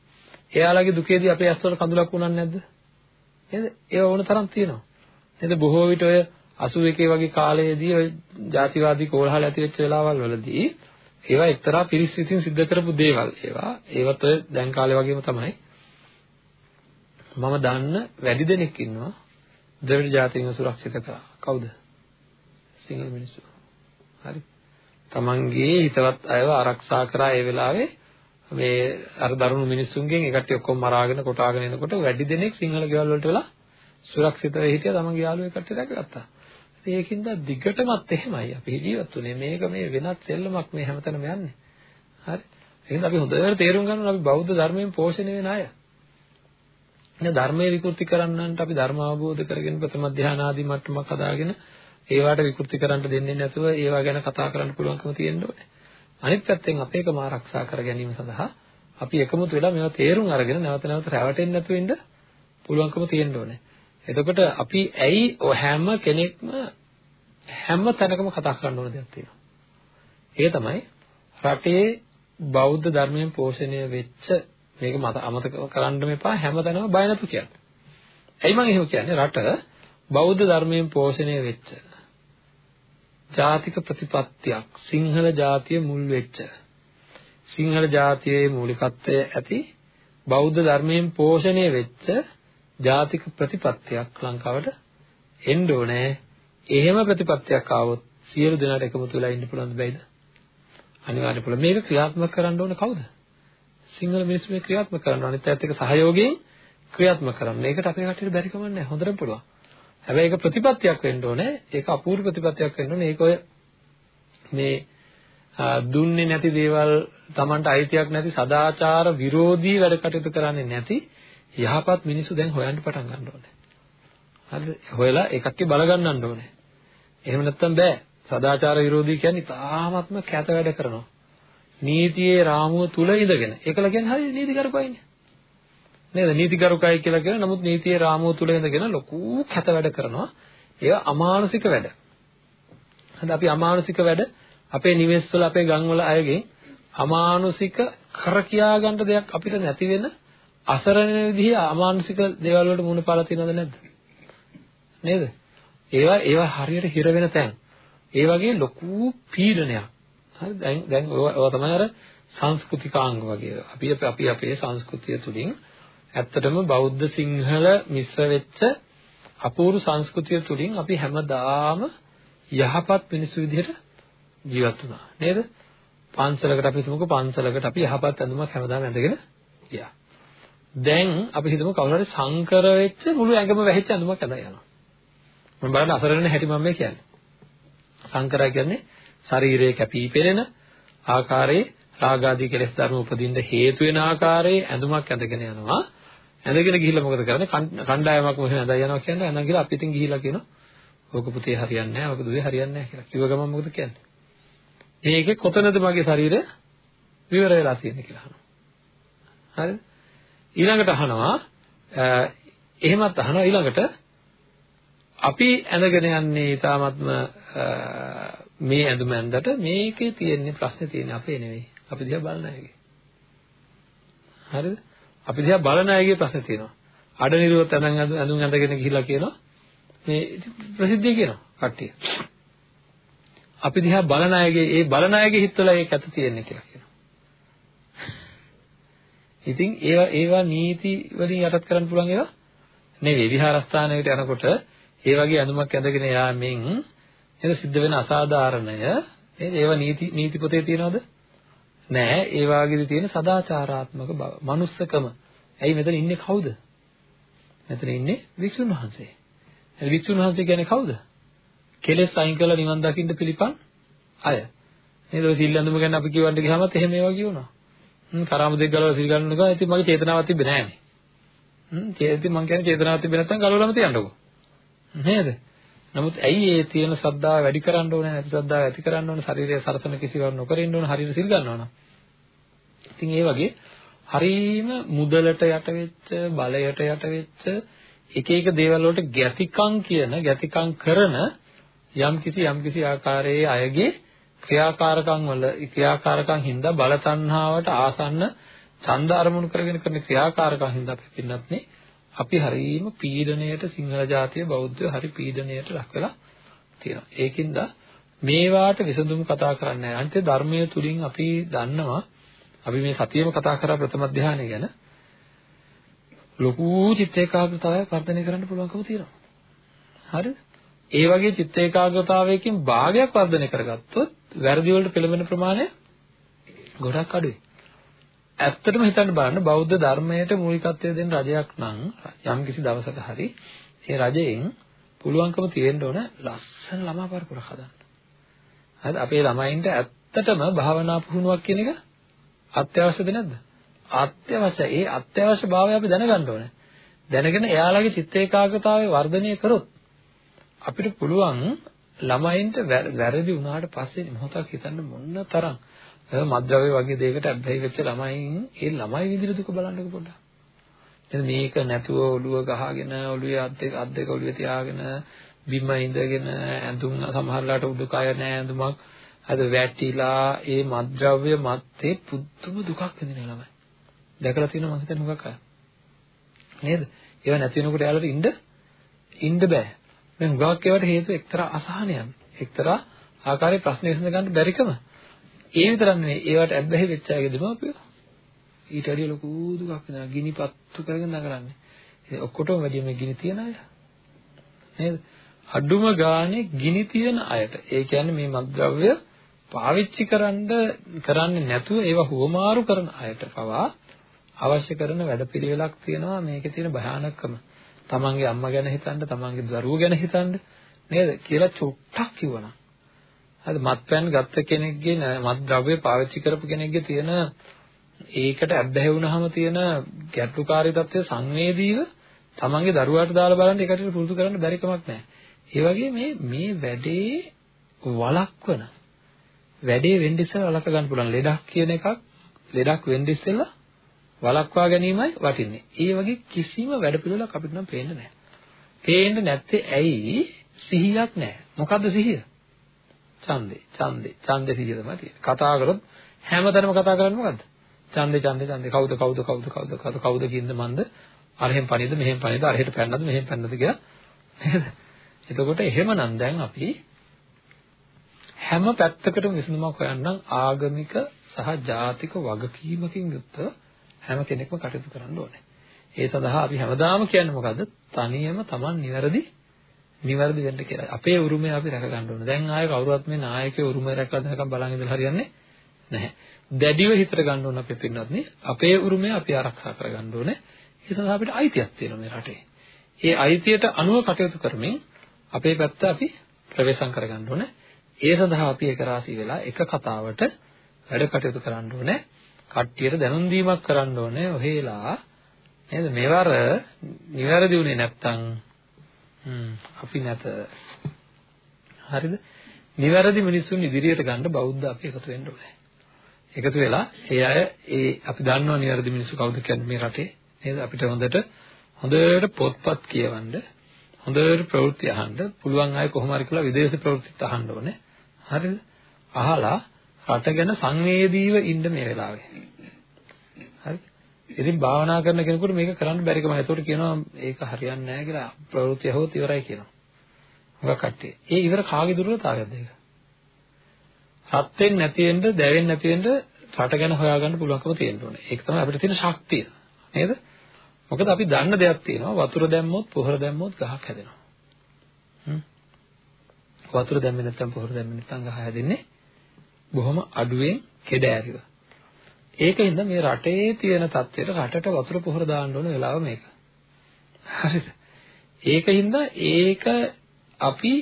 එයාලගේ දුකේදී අපේ ඇස්වල කඳුලක් වුණන්නේ නැද්ද? නේද? ඒව ඕන තරම් තියෙනවා. නේද? බොහෝ විට ඔය 81 වගේ කාලයේදී ඔය ජාතිවාදී කෝලහල ඇති වෙච්ච වෙලාවල් වලදී ඒවා එක්තරා පිරිසිතින් සිද්ධ කරපු දේවල් ඒවා ඒවත් ඔය දැන් කාලේ වගේම තමයි මම දන්න වැඩි දෙනෙක් ඉන්නවා ද්‍රවිඩ ජාතින්ව සුරක්ෂිත කරා කවුද සිංහල මිනිස්සු හරි තමන්ගේ හිතවත් අයව ආරක්ෂා කරා ඒ වෙලාවේ මේ අර දරුණු මිනිස්සුන්ගෙන් ඒකට ඔක්කොම මරාගෙන කොටාගෙන එනකොට වැඩි දෙනෙක් සිංහල ගෙවල් වලට වෙලා සුරක්ෂිතව හිටියා තමන්ගේ යාළුවෙක් කට්ටිය දැකගත්තා. ඒකින්ද දිගටමත් එහෙමයි. අපි ජීවත් වුනේ මේක මේ වෙනත් සෙල්ලමක් මේ හැමතැනම යන්නේ. හරි. එහෙනම් අපි හොඳට තේරුම් ගන්න ඕනේ අපි බෞද්ධ ධර්මයෙන් පෝෂණය වෙන අය. ඉතින් ධර්මයේ විකෘති කරන්නන්ට අපි ධර්ම අවබෝධ කරගෙන ප්‍රථම ධානය ආදී මට්ටමක් හදාගෙන ඒවට විකෘති කරන්න දෙන්නේ නැතුව ඒවා ගැන කතා කරන්න පුළුවන්කම තියෙන්න ඕනේ. අනිත් පැත්තෙන් අපේකම ආරක්ෂා කර ගැනීම සඳහා අපි එකමුතු වෙලා මේවා තේරුම් අරගෙන නැවත නැවත රැවටෙන්නේ නැතුව ඉන්න පුළුවන්කම තියෙන්න ඕනේ එතකොට අපි ඇයි හැම කෙනෙක්ම හැම තැනකම කතා කරන්න ඕන දෙයක් තියෙනවා. ඒ තමයි රටේ බෞද්ධ ධර්මයෙන් පෝෂණය වෙච්ච මේක මත අමතක කරන්න මෙපා හැමතැනම බය නැතු කියන්නේ. ඇයි මම එහෙම කියන්නේ? රට බෞද්ධ ධර්මයෙන් පෝෂණය වෙච්ච ජාතික ප්‍රතිපත්තියක් සිංහල ජාතිය මුල් වෙච්ච සිංහල ජාතියේ මූලිකත්වය ඇති බෞද්ධ ධර්මයෙන් පෝෂණය වෙච්ච ජාතික ප්‍රතිපත්තියක් ලංකාවට එන්න ඕනේ. එහෙම ප්‍රතිපත්තියක් ආවොත් සියලු දෙනාට එකමුතු වෙලා ඉන්න පුළුවන් බෑද? අනිවාර්යයෙන් පුළුවන්. මේක ක්‍රියාත්මක කරන්න ඕන කවුද? සිංහල මිනිස්සු මේ ක්‍රියාත්මක කරන්න ඕනේ. ඒත් එක්ක සහයෝගයෙන් ක්‍රියාත්මක කරන්න. මේකට අපේ කට්ටියට බැරි කමක් නැහැ. හොඳටම පුළුවන්. හැබැයි ඒක ප්‍රතිපත්තියක් වෙන්න ඕනේ. ඒක අපූර්ව ප්‍රතිපත්තියක් වෙන්න ඕනේ. ඒක ඔය මේ දුන්නේ නැති දේවල් Tamanට අයිතියක් නැති සදාචාර විරෝධී වැඩ කටයුතු කරන්නේ නැති යහපත් මිනිස්සු දැන් හොයන්න පටන් ගන්න ඕනේ. හරිද? හොයලා ඒකක්ක බල ගන්නන්න ඕනේ. එහෙම නැත්තම් බෑ. සදාචාර විරෝධී කියන්නේ තාමත්ම කැත වැඩ කරනවා. නීතියේ රාමුව තුල ඉඳගෙන. ඒකල කියන්නේ හරි නීතිගරුකයිනේ. නේද? නීතිගරුකයි කියලා කියන නමුත් නීතියේ රාමුව තුල ඉඳගෙන ලොකු කැත වැඩ කරනවා. ඒවා අමානුෂික වැඩ. හරි අපි අමානුෂික වැඩ අපේ නිවෙස් වල අපේ ගම් වල අයගෙන් අමානුෂික කර කියා ගන්න දෙයක් අපිට නැති වෙන අසරණ විදිහේ අමානුෂික දේවල් වලට මුහුණ පාලා තියෙනවද නැද්ද? නේද? ඒවා ඒවා හරියට හිර වෙන තැන්. ඒ වගේ ලොකු පීඩනයක්. හරි දැන් දැන් ඔය තමයි අර සංස්කෘතිකාංග වගේ. අපි අපි අපේ සංස්කෘතිය තුලින් ඇත්තටම බෞද්ධ සිංහල මිශ්‍ර වෙච්ච අපූර්ව සංස්කෘතිය තුලින් අපි හැමදාම යහපත් මිනිස්සු විදිහට ජීවත් වුණා. නේද? පන්සලකට අපි හිතමුකෝ පන්සලකට අපි යහපත් ඇඳුමක් හැමදාම ඇඳගෙන ගියා. දැන් අපි හිතමු කවුරු හරි සංකර වෙච්ච මුළු ඇඟම වැහිච්ච ඇඳුමක් ඇඳලා යනවා. මම බලන්න අසරණ හැටි මම මේ කියන්නේ. සංකරය කියන්නේ ශරීරයේ කැපී පෙනෙන ආකාරයේ රාගාදී කෙලෙස් ධර්ම උපදින්න හේතු වෙන ආකාරයේ ඇඳුමක් ඇඳගෙන යනවා. ඇඳගෙන ගිහිල්ලා මොකද කරන්නේ? කණ්ඩායමක් මොහේ ඇඳලා යනවා කියන්නේ ඇඳන් ගිහලා අපි ඉතින් ගිහිල්ලා කියනවා. ඕක පුතේ හරියන්නේ නැහැ. ඕක දුවේ හරියන්නේ නැහැ කියලා. කිව්ව ගමන් මොකද කියන්නේ? මේකේ කොතනද මගේ ශරීරය විවර වෙලා තියෙන්නේ කියලා අහනවා. හරිද? ඊළඟට අහනවා එහෙමත් අහනවා ඊළඟට අපි ඇඳගෙන යන්නේ ඊටාත්ම මේ ඇඳුම ඇඳට මේකේ තියෙන ප්‍රශ්නේ තියෙන්නේ අපේ නෙවෙයි. අපි දිහා බලන අයගේ. හරිද? අපි දිහා බලන අයගේ ප්‍රශ්නේ තියෙනවා. අඩ නිරුවත් ඇඳන් ඇඳුම් ඇඳගෙන ගිහිල්ලා කියනවා මේ ප්‍රසිද්ධිය කියනවා කට්ටිය. අපි දිහා බලන අයගේ ඒ බලන අයගේ හිතවල ඒක ඇත තියෙන්නේ කියලා කියනවා. ඉතින් ඒවා ඒවා නීති වලින් යටත් කරන්න පුළුවන් ඒවා නෙවෙයි. විහාරස්ථානයකට යනකොට ඒ වගේ ඇඳුමක් ඇඳගෙන යාමෙන් නේද සිද්ධ වෙන අසාධාරණය නේද? ඒවා නීති නීති පොතේ තියනවද? නෑ. ඒ වාගේදී තියෙන සදාචාරාත්මක බව. manussකම. ඇයි මෙතන ඉන්නේ කවුද? මෙතන ඉන්නේ වික්ෂුන් වහන්සේ. ඒ වික්ෂුන් වහන්සේ කියන්නේ කවුද? කෙලෙස් අයින් කරලා නිවන් දකින්න පිළිපන් අය. නේද? ඔය සිල් ඇඳුම ගැන අපි කියවන්න ගියාමත් එහෙම ඒවා කියනවා. හ්ම් කරාම දෙක ගලවලා සිල් ගන්න ගා ඉතින් මගේ චේතනාවක් තිබ්බේ නෑනේ. හ්ම් චේති මං කියන්නේ චේතනාවක් තිබෙ නැත්නම් ගලවලම තියන්නකෝ. නේද? නමුත් ඇයි ඒ තියෙන ශ්‍රද්ධාව වැඩි කරන්න ඕනේ නැති ශ්‍රද්ධාව ඇති කරන්න ඕනේ ශරීරය සරසන කිසිවක් නොකර ඉන්න ඕනේ හරියට සිල් ගන්නවා නම්. ඉතින් ඒ වගේ හරීම මුදලට යට වෙච්ච බලයට යට වෙච්ච එක එක දේවල් වලට ගැතිකම් කියන ගැතිකම් කරන යම් කිසි යම් කිසි ආකාරයේ අයගේ ක්‍රියාකාරකම් වල ක්‍රියාකාරකම් හින්දා බල තණ්හාවට ආසන්න ඡන්ද අරමුණු කරගෙන කරන ක්‍රියාකාරකම් හින්දා අපි පින්නත් නේ අපි හරීම පීඩණයට සිංහල ජාතිය බෞද්ධයෝ හරි පීඩණයට ලක් වෙලා තියෙනවා. ඒකින්ද මේවාට විසඳුම් කතා කරන්නේ නැහැ. අන්තිම ධර්මයේ තුලින් අපි දන්නවා අපි මේ සතියෙම කතා කරා ප්‍රථම ධානය ගැන ලොකු චිත්ත ඒකාග්‍රතාවයක් වර්ධනය කරන්න පුළුවන්කම තියෙනවා. හරිද? ඒ වගේ චිත්ත ඒකාග්‍රතාවයකින් භාගයක් වර්ධනය කරගත්තොත් වැරදි වලට පෙළඹෙන ප්‍රමාණය ගොඩක් අඩුයි. ඇත්තටම හිතන්න බලන්න බෞද්ධ ධර්මයට මූලිකත්වය දෙන රජයක් නම් යම් කිසි දවසක හරි ඒ රජයෙන් පුළුවන්කම තියෙන්න ඕන ලස්සන ළමා පරපුරක් හදන්න. හරිද? අපේ ළමයින්ට ඇත්තටම භාවනා පුහුණුවක් කියන එක අත්‍යවශ්‍යද නැද්ද? අත්‍යවශ්‍යයි. ඒ අත්‍යවශ්‍ය භාවය අපි දැනගන්න ඕනේ. දැනගෙන එයාලගේ චිත්ත ඒකාග්‍රතාවය වර්ධනය කරොත් අපිට පුළුවන් ළමයින්ට වැරදි වුණාට පස්සේ මොහොතක් හිතන්න මොන තරම් මද්ද්‍රව්‍ය වගේ දෙයකට අබ්බැහි වෙච්ච ළමයින් ඒ ළමයි විදිහට දුක බලන්නකො පොඩ්ඩක්. එහෙනම් මේක නැතුව ඔළුව ගහගෙන ඔළුවේ අත් දෙක අත් දෙක ඔළුවේ තියාගෙන බිම ඉඳගෙන ඇඳුම් සමහරලාට උඩුකය නැහැ ඇඳුමක් අද වැටිලා ඒ මද්ද්‍රව්‍ය මැත්තේ පුදුම දුකක් විඳින ළමයි. දැකලා තියෙනවා මම හිතන්නේ මොකක් අය. නේද? ඒවා නැති වෙනකොට යාළුවට ඉන්න ඉන්න බෑ. මේ හුඟක් ඒවට හේතුව එක්තරා අසහනයක්. එක්තරා ආකාරයේ ප්‍රශ්න විසඳ ගන්න බැරිකම. ඒ විතරක් නෙවෙයි ඒවට ඇබ්බැහි වෙච්ච අයගේ දෙමාපියෝ ඊට වැඩිය ලොකු දුකක් වෙනවා ගිනිපත්තු කරගෙන නගරන්නේ. ඒ ඔක්කොටම වැඩිය මේ ගිනි තියන අය. නේද? අඩුම ගානේ ගිනි තියන අයට. ඒ කියන්නේ මේ මත්ද්‍රව්‍ය පාවිච්චි කරන්න කරන්නේ නැතුව ඒවා හුවමාරු කරන අයට පවා අවශ්‍ය කරන වැඩපිළිවෙලක් තියෙනවා. මේකේ තියෙන භයානකම. තමන්ගේ අම්මා ගැන හිතන්න තමන්ගේ දරුවෝ ගැන හිතන්න. නේද? කියලා චුට්ටක් කිව්වනම්. හරි මත්පැන් ගත්ත කෙනෙක්ගේ මත් ද්‍රව්‍ය පාවිච්චි කරපු කෙනෙක්ගේ තියෙන ඒකට ඇබ්බැහි වුණාම තියෙන ගැටලුකාරී తත්වය සංවේදීව තමන්ගේ දරුවාට දාලා බලන්න ඒකට පුරුදු කරන්න බැරි කමක් නැහැ. ඒ වගේ මේ මේ වැඩේ වළක්වන වැඩේ වෙන්න ඉස්සෙල්ලා වළක්ව ගන්න පුළුවන් ලෙඩක් කියන එකක් ලෙඩක් වෙන්න ඉස්සෙල්ලා වළක්වා ගැනීමයි වටින්නේ. ඒ වගේ කිසිම වැඩ පිළිවෙලක් අපිට නම් පේන්නේ නැහැ. පේන්නේ නැත්තේ ඇයි? සිහියක් නැහැ. මොකද්ද සිහිය? ඡන්දේ ඡන්දේ ඡන්දේ සිහිය තමයි තියෙන්නේ. කතා කරොත් හැමතැනම කතා කරන්නේ මොකද්ද? ඡන්දේ ඡන්දේ ඡන්දේ කවුද කවුද කවුද කවුද කවුද කවුද කියනද මන්ද අරහෙන් පණිද මෙහෙන් පණිද අරහෙට පැන්නද මෙහෙන් පැන්නද කියලා නේද? එතකොට එහෙමනම් දැන් අපි හැම පැත්තකටම විසඳුමක් හොයන්නම් ආගමික සහ ජාතික වගකීමකින් යුක්ත හැම කෙනෙක්ම කටයුතු කරන්න ඕනේ. ඒ සඳහා අපි හැමදාම කියන්නේ මොකද්ද? තනියම Taman නිවැරදි නිවැරදි වෙන්න කියලා. අපේ උරුමය අපි රැක ගන්න ඕනේ. දැන් ආයේ කවුරුවත් මේ නායකයෝ උරුමය රැකලා දෙනකම් බලන් ඉඳලා හරියන්නේ නැහැ. දැඩිව හිතට ගන්න ඕන අපේ පින්නත් නේ. අපේ උරුමය අපි ආරක්ෂා කර ගන්න ඕනේ. ඒ සඳහා අපිට අයිතියක් තියෙනවා මේ රටේ. ඒ අයිතියට අනුව කටයුතු කරමින් අපේ පැත්ත අපි ප්‍රවේශම් කර ගන්න ඕනේ. ඒ සඳහා අපි එක රාශී වෙලා එක කතාවට වැඩ කටයුතු කරන්න ඕනේ. කට්ටියට දැනුම් දීමක් කරන්න ඕනේ. ඔහෙලා නේද? මේවර නිවැරදි උනේ නැත්තම් අපි නැත. හරිද? නිවැරදි මිනිසුන් ඉදිරියට ගන්න බෞද්ධ අපි එකතු වෙන්න ඕනේ. එකතු වෙලා ඒ අය ඒ අපි දන්නවා නිවැරදි මිනිස්සු කවුද කියන්නේ මේ රටේ නේද? අපිට හොඳට හොඳට පොත්පත් කියවන්න හොඳට ප්‍රවෘත්ති අහන්න පුළුවන් අය කොහොම හරි කියලා විදේශ ප්‍රවෘත්තිත් අහන්න ඕනේ. හරිද? අහලා රට ගැන සංවේදීව ඉන්න මේ වෙලාවේ. හරිද? ඉතින් භාවනා කරන කෙනෙකුට මේක කරන්න බැරි කම. ඒතකොට කියනවා ඒක හරියන්නේ නැහැ කියලා ප්‍රවෘත්ති හොත් ඉවරයි කියනවා. හුඟක් කට්ටිය. ඒ ඉවර කාගේ දුර්වලතාවයක්ද ඒක? රත් වෙන්නේ නැති වෙන්න, දැවෙන්නේ නැති වෙන්න රට ගැන හොයාගන්න පුළුවන්කම තියෙන්න ඕනේ. ඒක තමයි අපිට තියෙන ශක්තිය. නේද? මොකද අපි දන්න දෙයක් තියෙනවා වතුර දැම්මොත් පොහොර දැම්මොත් ගහක් හැදෙනවා. හ්ම්. වතුර දැම්මේ නැත්නම් පොහොර දැම්මේ නැත්නම් ගහ හැදෙන්නේ බොහොම අඩුවෙන් කෙඩ ඇරිව. ඒකින්ද මේ රටේ තියෙන තත්ත්වයට රටට වතුර පොහොර දාන්න ඕන වෙලාව මේක. හරිද? ඒකින්ද ඒක අපි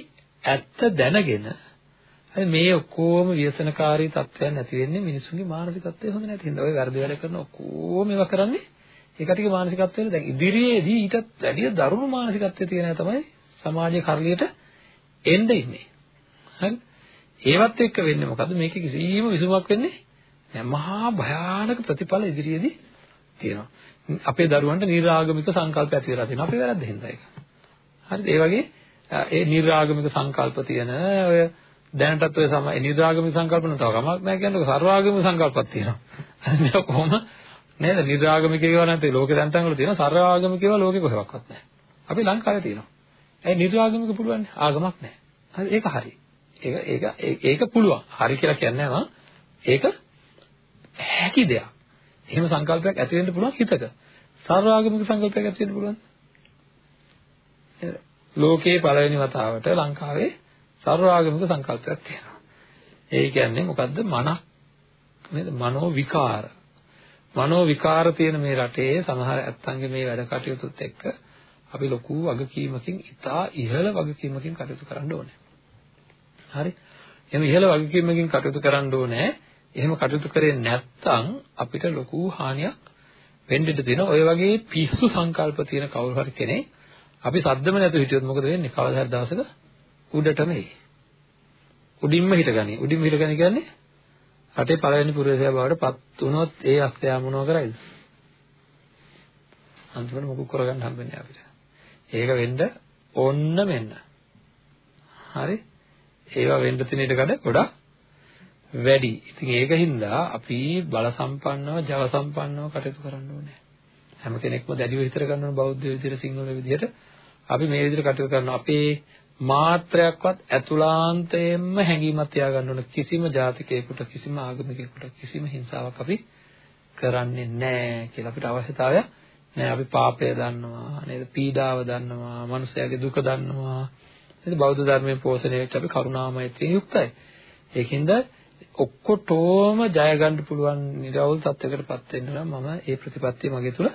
ඇත්ත දැනගෙන හරි මේ ඔක්කොම ව්‍යසනකාරී තත්ත්වයන් නැති වෙන්නේ මිනිසුන්ගේ මානසිකත්වය හොඳ නැති හින්දා. ඔය වැරදි වැඩ කරන ඔක්කොම ඒවා කරන්නේ ඒ කටිගේ මානසිකත්වය දැන් ඉදිරියේදී ඊටත් වැඩිය දරුණු මානසිකත්වයේ තියෙන අය තමයි සමාජයේ කරලියට එන්න ඉන්නේ. හරි? ඒවත් එක්ක වෙන්නේ මොකද්ද? මේකේ කිසිම විසුමක් වෙන්නේ නැහැ. මහා භයානක ප්‍රතිඵල ඉදිරියේදී තියෙනවා. අපේ දරුවන්ට නිර්ආගමික සංකල්ප ඇති වෙලා තියෙනවා. අපේ වැරද්ද හින්දා ඒක. හරිද? ඒ වගේ ඒ නිර්ආගමික සංකල්ප තියෙන ඔය දැනටත් ඔය සම නිර්ආගමික සංකල්ප නතව කමක් නැහැ කියන්නේ සර්වාගමික සංකල්පක් තියෙනවා. මේක කොහොම නේද? නිර්ආගමික ඒවා නැත්නම් ලෝකේ දැන් තැන් වල තියෙනවා සර්වාගමික ඒවා ලෝකේ කොහෙවත් නැහැ. අපි ලංකාවේ තියෙනවා. ඒ නිර්ආගමික පුළුවන් ආගමක් නැහැ. හරි ඒක හරි. ඒක ඒක ඒක පුළුවන්. හරි කියලා කියන්නේ නැහැ ඒක හැකි දෙයක්. එහෙම සංකල්පයක් ඇති වෙන්න පුළුවන් හිතක. සර්වාගමික සංකල්පයක් ඇති වෙන්න පුළුවන්. ලෝකේ පළවෙනි වතාවට ලංකාවේ සර්වාගමික සංකල්පයක් තියෙනවා. ඒ කියන්නේ මොකද්ද? මන නේද? මනෝ විකාර. මනෝ විකාර තියෙන මේ රටේ සමහර ඇත්තන්ගේ මේ වැඩ කටයුතුත් එක්ක අපි ලොකු වගකීමකින් ඉතා ඉහළ වගකීමකින් කටයුතු කරන්න ඕනේ. හරි? එහෙනම් ඉහළ වගකීමකින් කටයුතු කරන්න ඕනේ. එහෙම කටයුතු කරේ නැත්නම් අපිට ලොකු හානියක් වෙන්න ඉඩ තියෙනවා. ඔය වගේ පිස්සු සංකල්ප තියෙන කවුරු හරි කෙනෙක් අපි සද්දම නැතුව හිටියොත් මොකද වෙන්නේ? කවදා හරි දවසක උඩටම එයි. උඩින්ම හිටගනි. උඩින්ම හිටගනි කියන්නේ රටේ පළවෙනි පුරවැසියා බවට පත් වුණොත් ඒ අක්ෂයා මොනව කරයිද? අන්තිමට මොකක් කරගන්න හම්බෙන්නේ අපිට. ඒක වෙන්න ඕන්න මෙන්න. හරි? ඒවා වෙන්න තියෙන ඉඩකඩ ගොඩක් වැඩි. ඉතින් ඒකින්ද අපි බල සම්පන්නව, ජව සම්පන්නව කටයුතු කරන්න ඕනේ. හැම කෙනෙක්ම දැඩිව හිතර ගන්න ඕන බෞද්ධ විදිහට සිංහල විදිහට. අපි මේ විදිහට කටයුතු කරනවා. අපේ මාත්‍රයක්වත් ඇතුළාන්තයෙන්ම හැඟීමක් තියාගන්න ඕන. කිසිම ජාතිකයෙකුට කිසිම ආගමිකයෙකුට කිසිම හිංසාවක් අපි කරන්නේ නැහැ කියලා අපිට අවශ්‍යතාවය නෑ අපි පාපය දන්නවා නේද? පීඩාව දන්නවා මනුස්සයාගේ දුක දන්නවා. නේද? බෞද්ධ ධර්මයෙන් පෝෂණය වෙච්ච අපි කරුණාමෛත්‍රියෙන් යුක්තයි. ඒකින්ද ඔක්කොටම ජය ගන්න පුළුවන් නිර්වෘල් තත්යකටපත් වෙන්න නම් මම ඒ ප්‍රතිපත්තිය මගේ තුල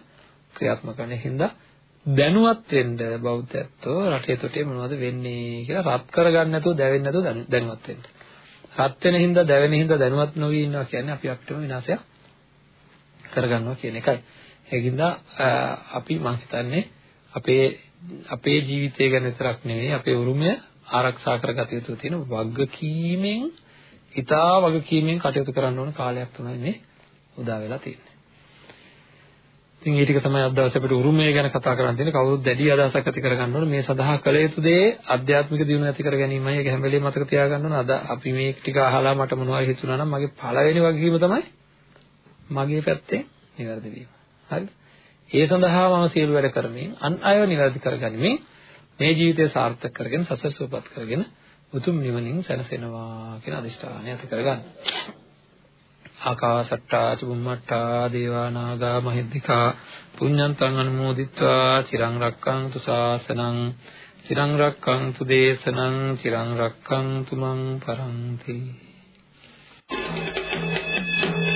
ක්‍රියාත්මක කරන හින්දා දැනුවත් වෙන්න බෞද්ධත්වෝ රටේ තොටේ මොනවද වෙන්නේ කියලා රත් කරගන්න නැතුව දැවෙන්නේ නැතුව දැනුවත් වෙන්න. රත් වෙන හින්දා දැවෙන හින්දා දැනුවත් නොවී ඉන්නවා කියන්නේ අපි අපිටම විනාශයක් කරගන්නවා කියන එකයි. ඒකින්ද අපි මම හිතන්නේ අපේ අපේ ජීවිතය ගැන විතරක් නෙවෙයි අපේ උරුමය ආරක්ෂා කරගත යුතු තියෙන වගකීමෙන් හිතා වගකීමෙන් කටයුතු කරන්න ඕන කාලයක් තමයි මේ උදා වෙලා තියෙන්නේ. ඉතින් ඒ ටික තමයි අද දවසේ අපිට උරුමය ගැන කතා කරන්න තියෙන්නේ. කවුරුත් දැඩි අදහසක් ඇති කරගන්න ඕනේ. මේ සඳහා කළ යුතු දේ ආධ්‍යාත්මික දියුණුව ඇති කර ගැනීමයි. ඒක හැම වෙලේම මතක තියාගන්න ඕනේ. අද අපි මේ ටික අහලා මට මොනවයි හිතුණා නම් මගේ පළවෙනි වගකීම තමයි මගේ පැත්තෙන් නිවැරදි වීම. හරිද? ඒ සඳහා මම සියලු වැඩ කරමින් අන් අයව නිවැරදි කරගනිමින් මේ ජීවිතය සාර්ථක කරගෙන සසර සුවපත් කරගෙන උතුම් නිවනින් සැනසෙනවා කියන අදිෂ්ඨානය ඇති කරගන්න. ආකාසට්ටා චුම්මට්ටා දේවා නාග මහිද්దికා පුඤ්ඤන්තං අනුමෝදිත්වා චිරං රක්ඛන්තු ශාසනං චිරං රක්ඛන්තු දේශනං චිරං රක්ඛන්තු මං පරන්ති Thank you.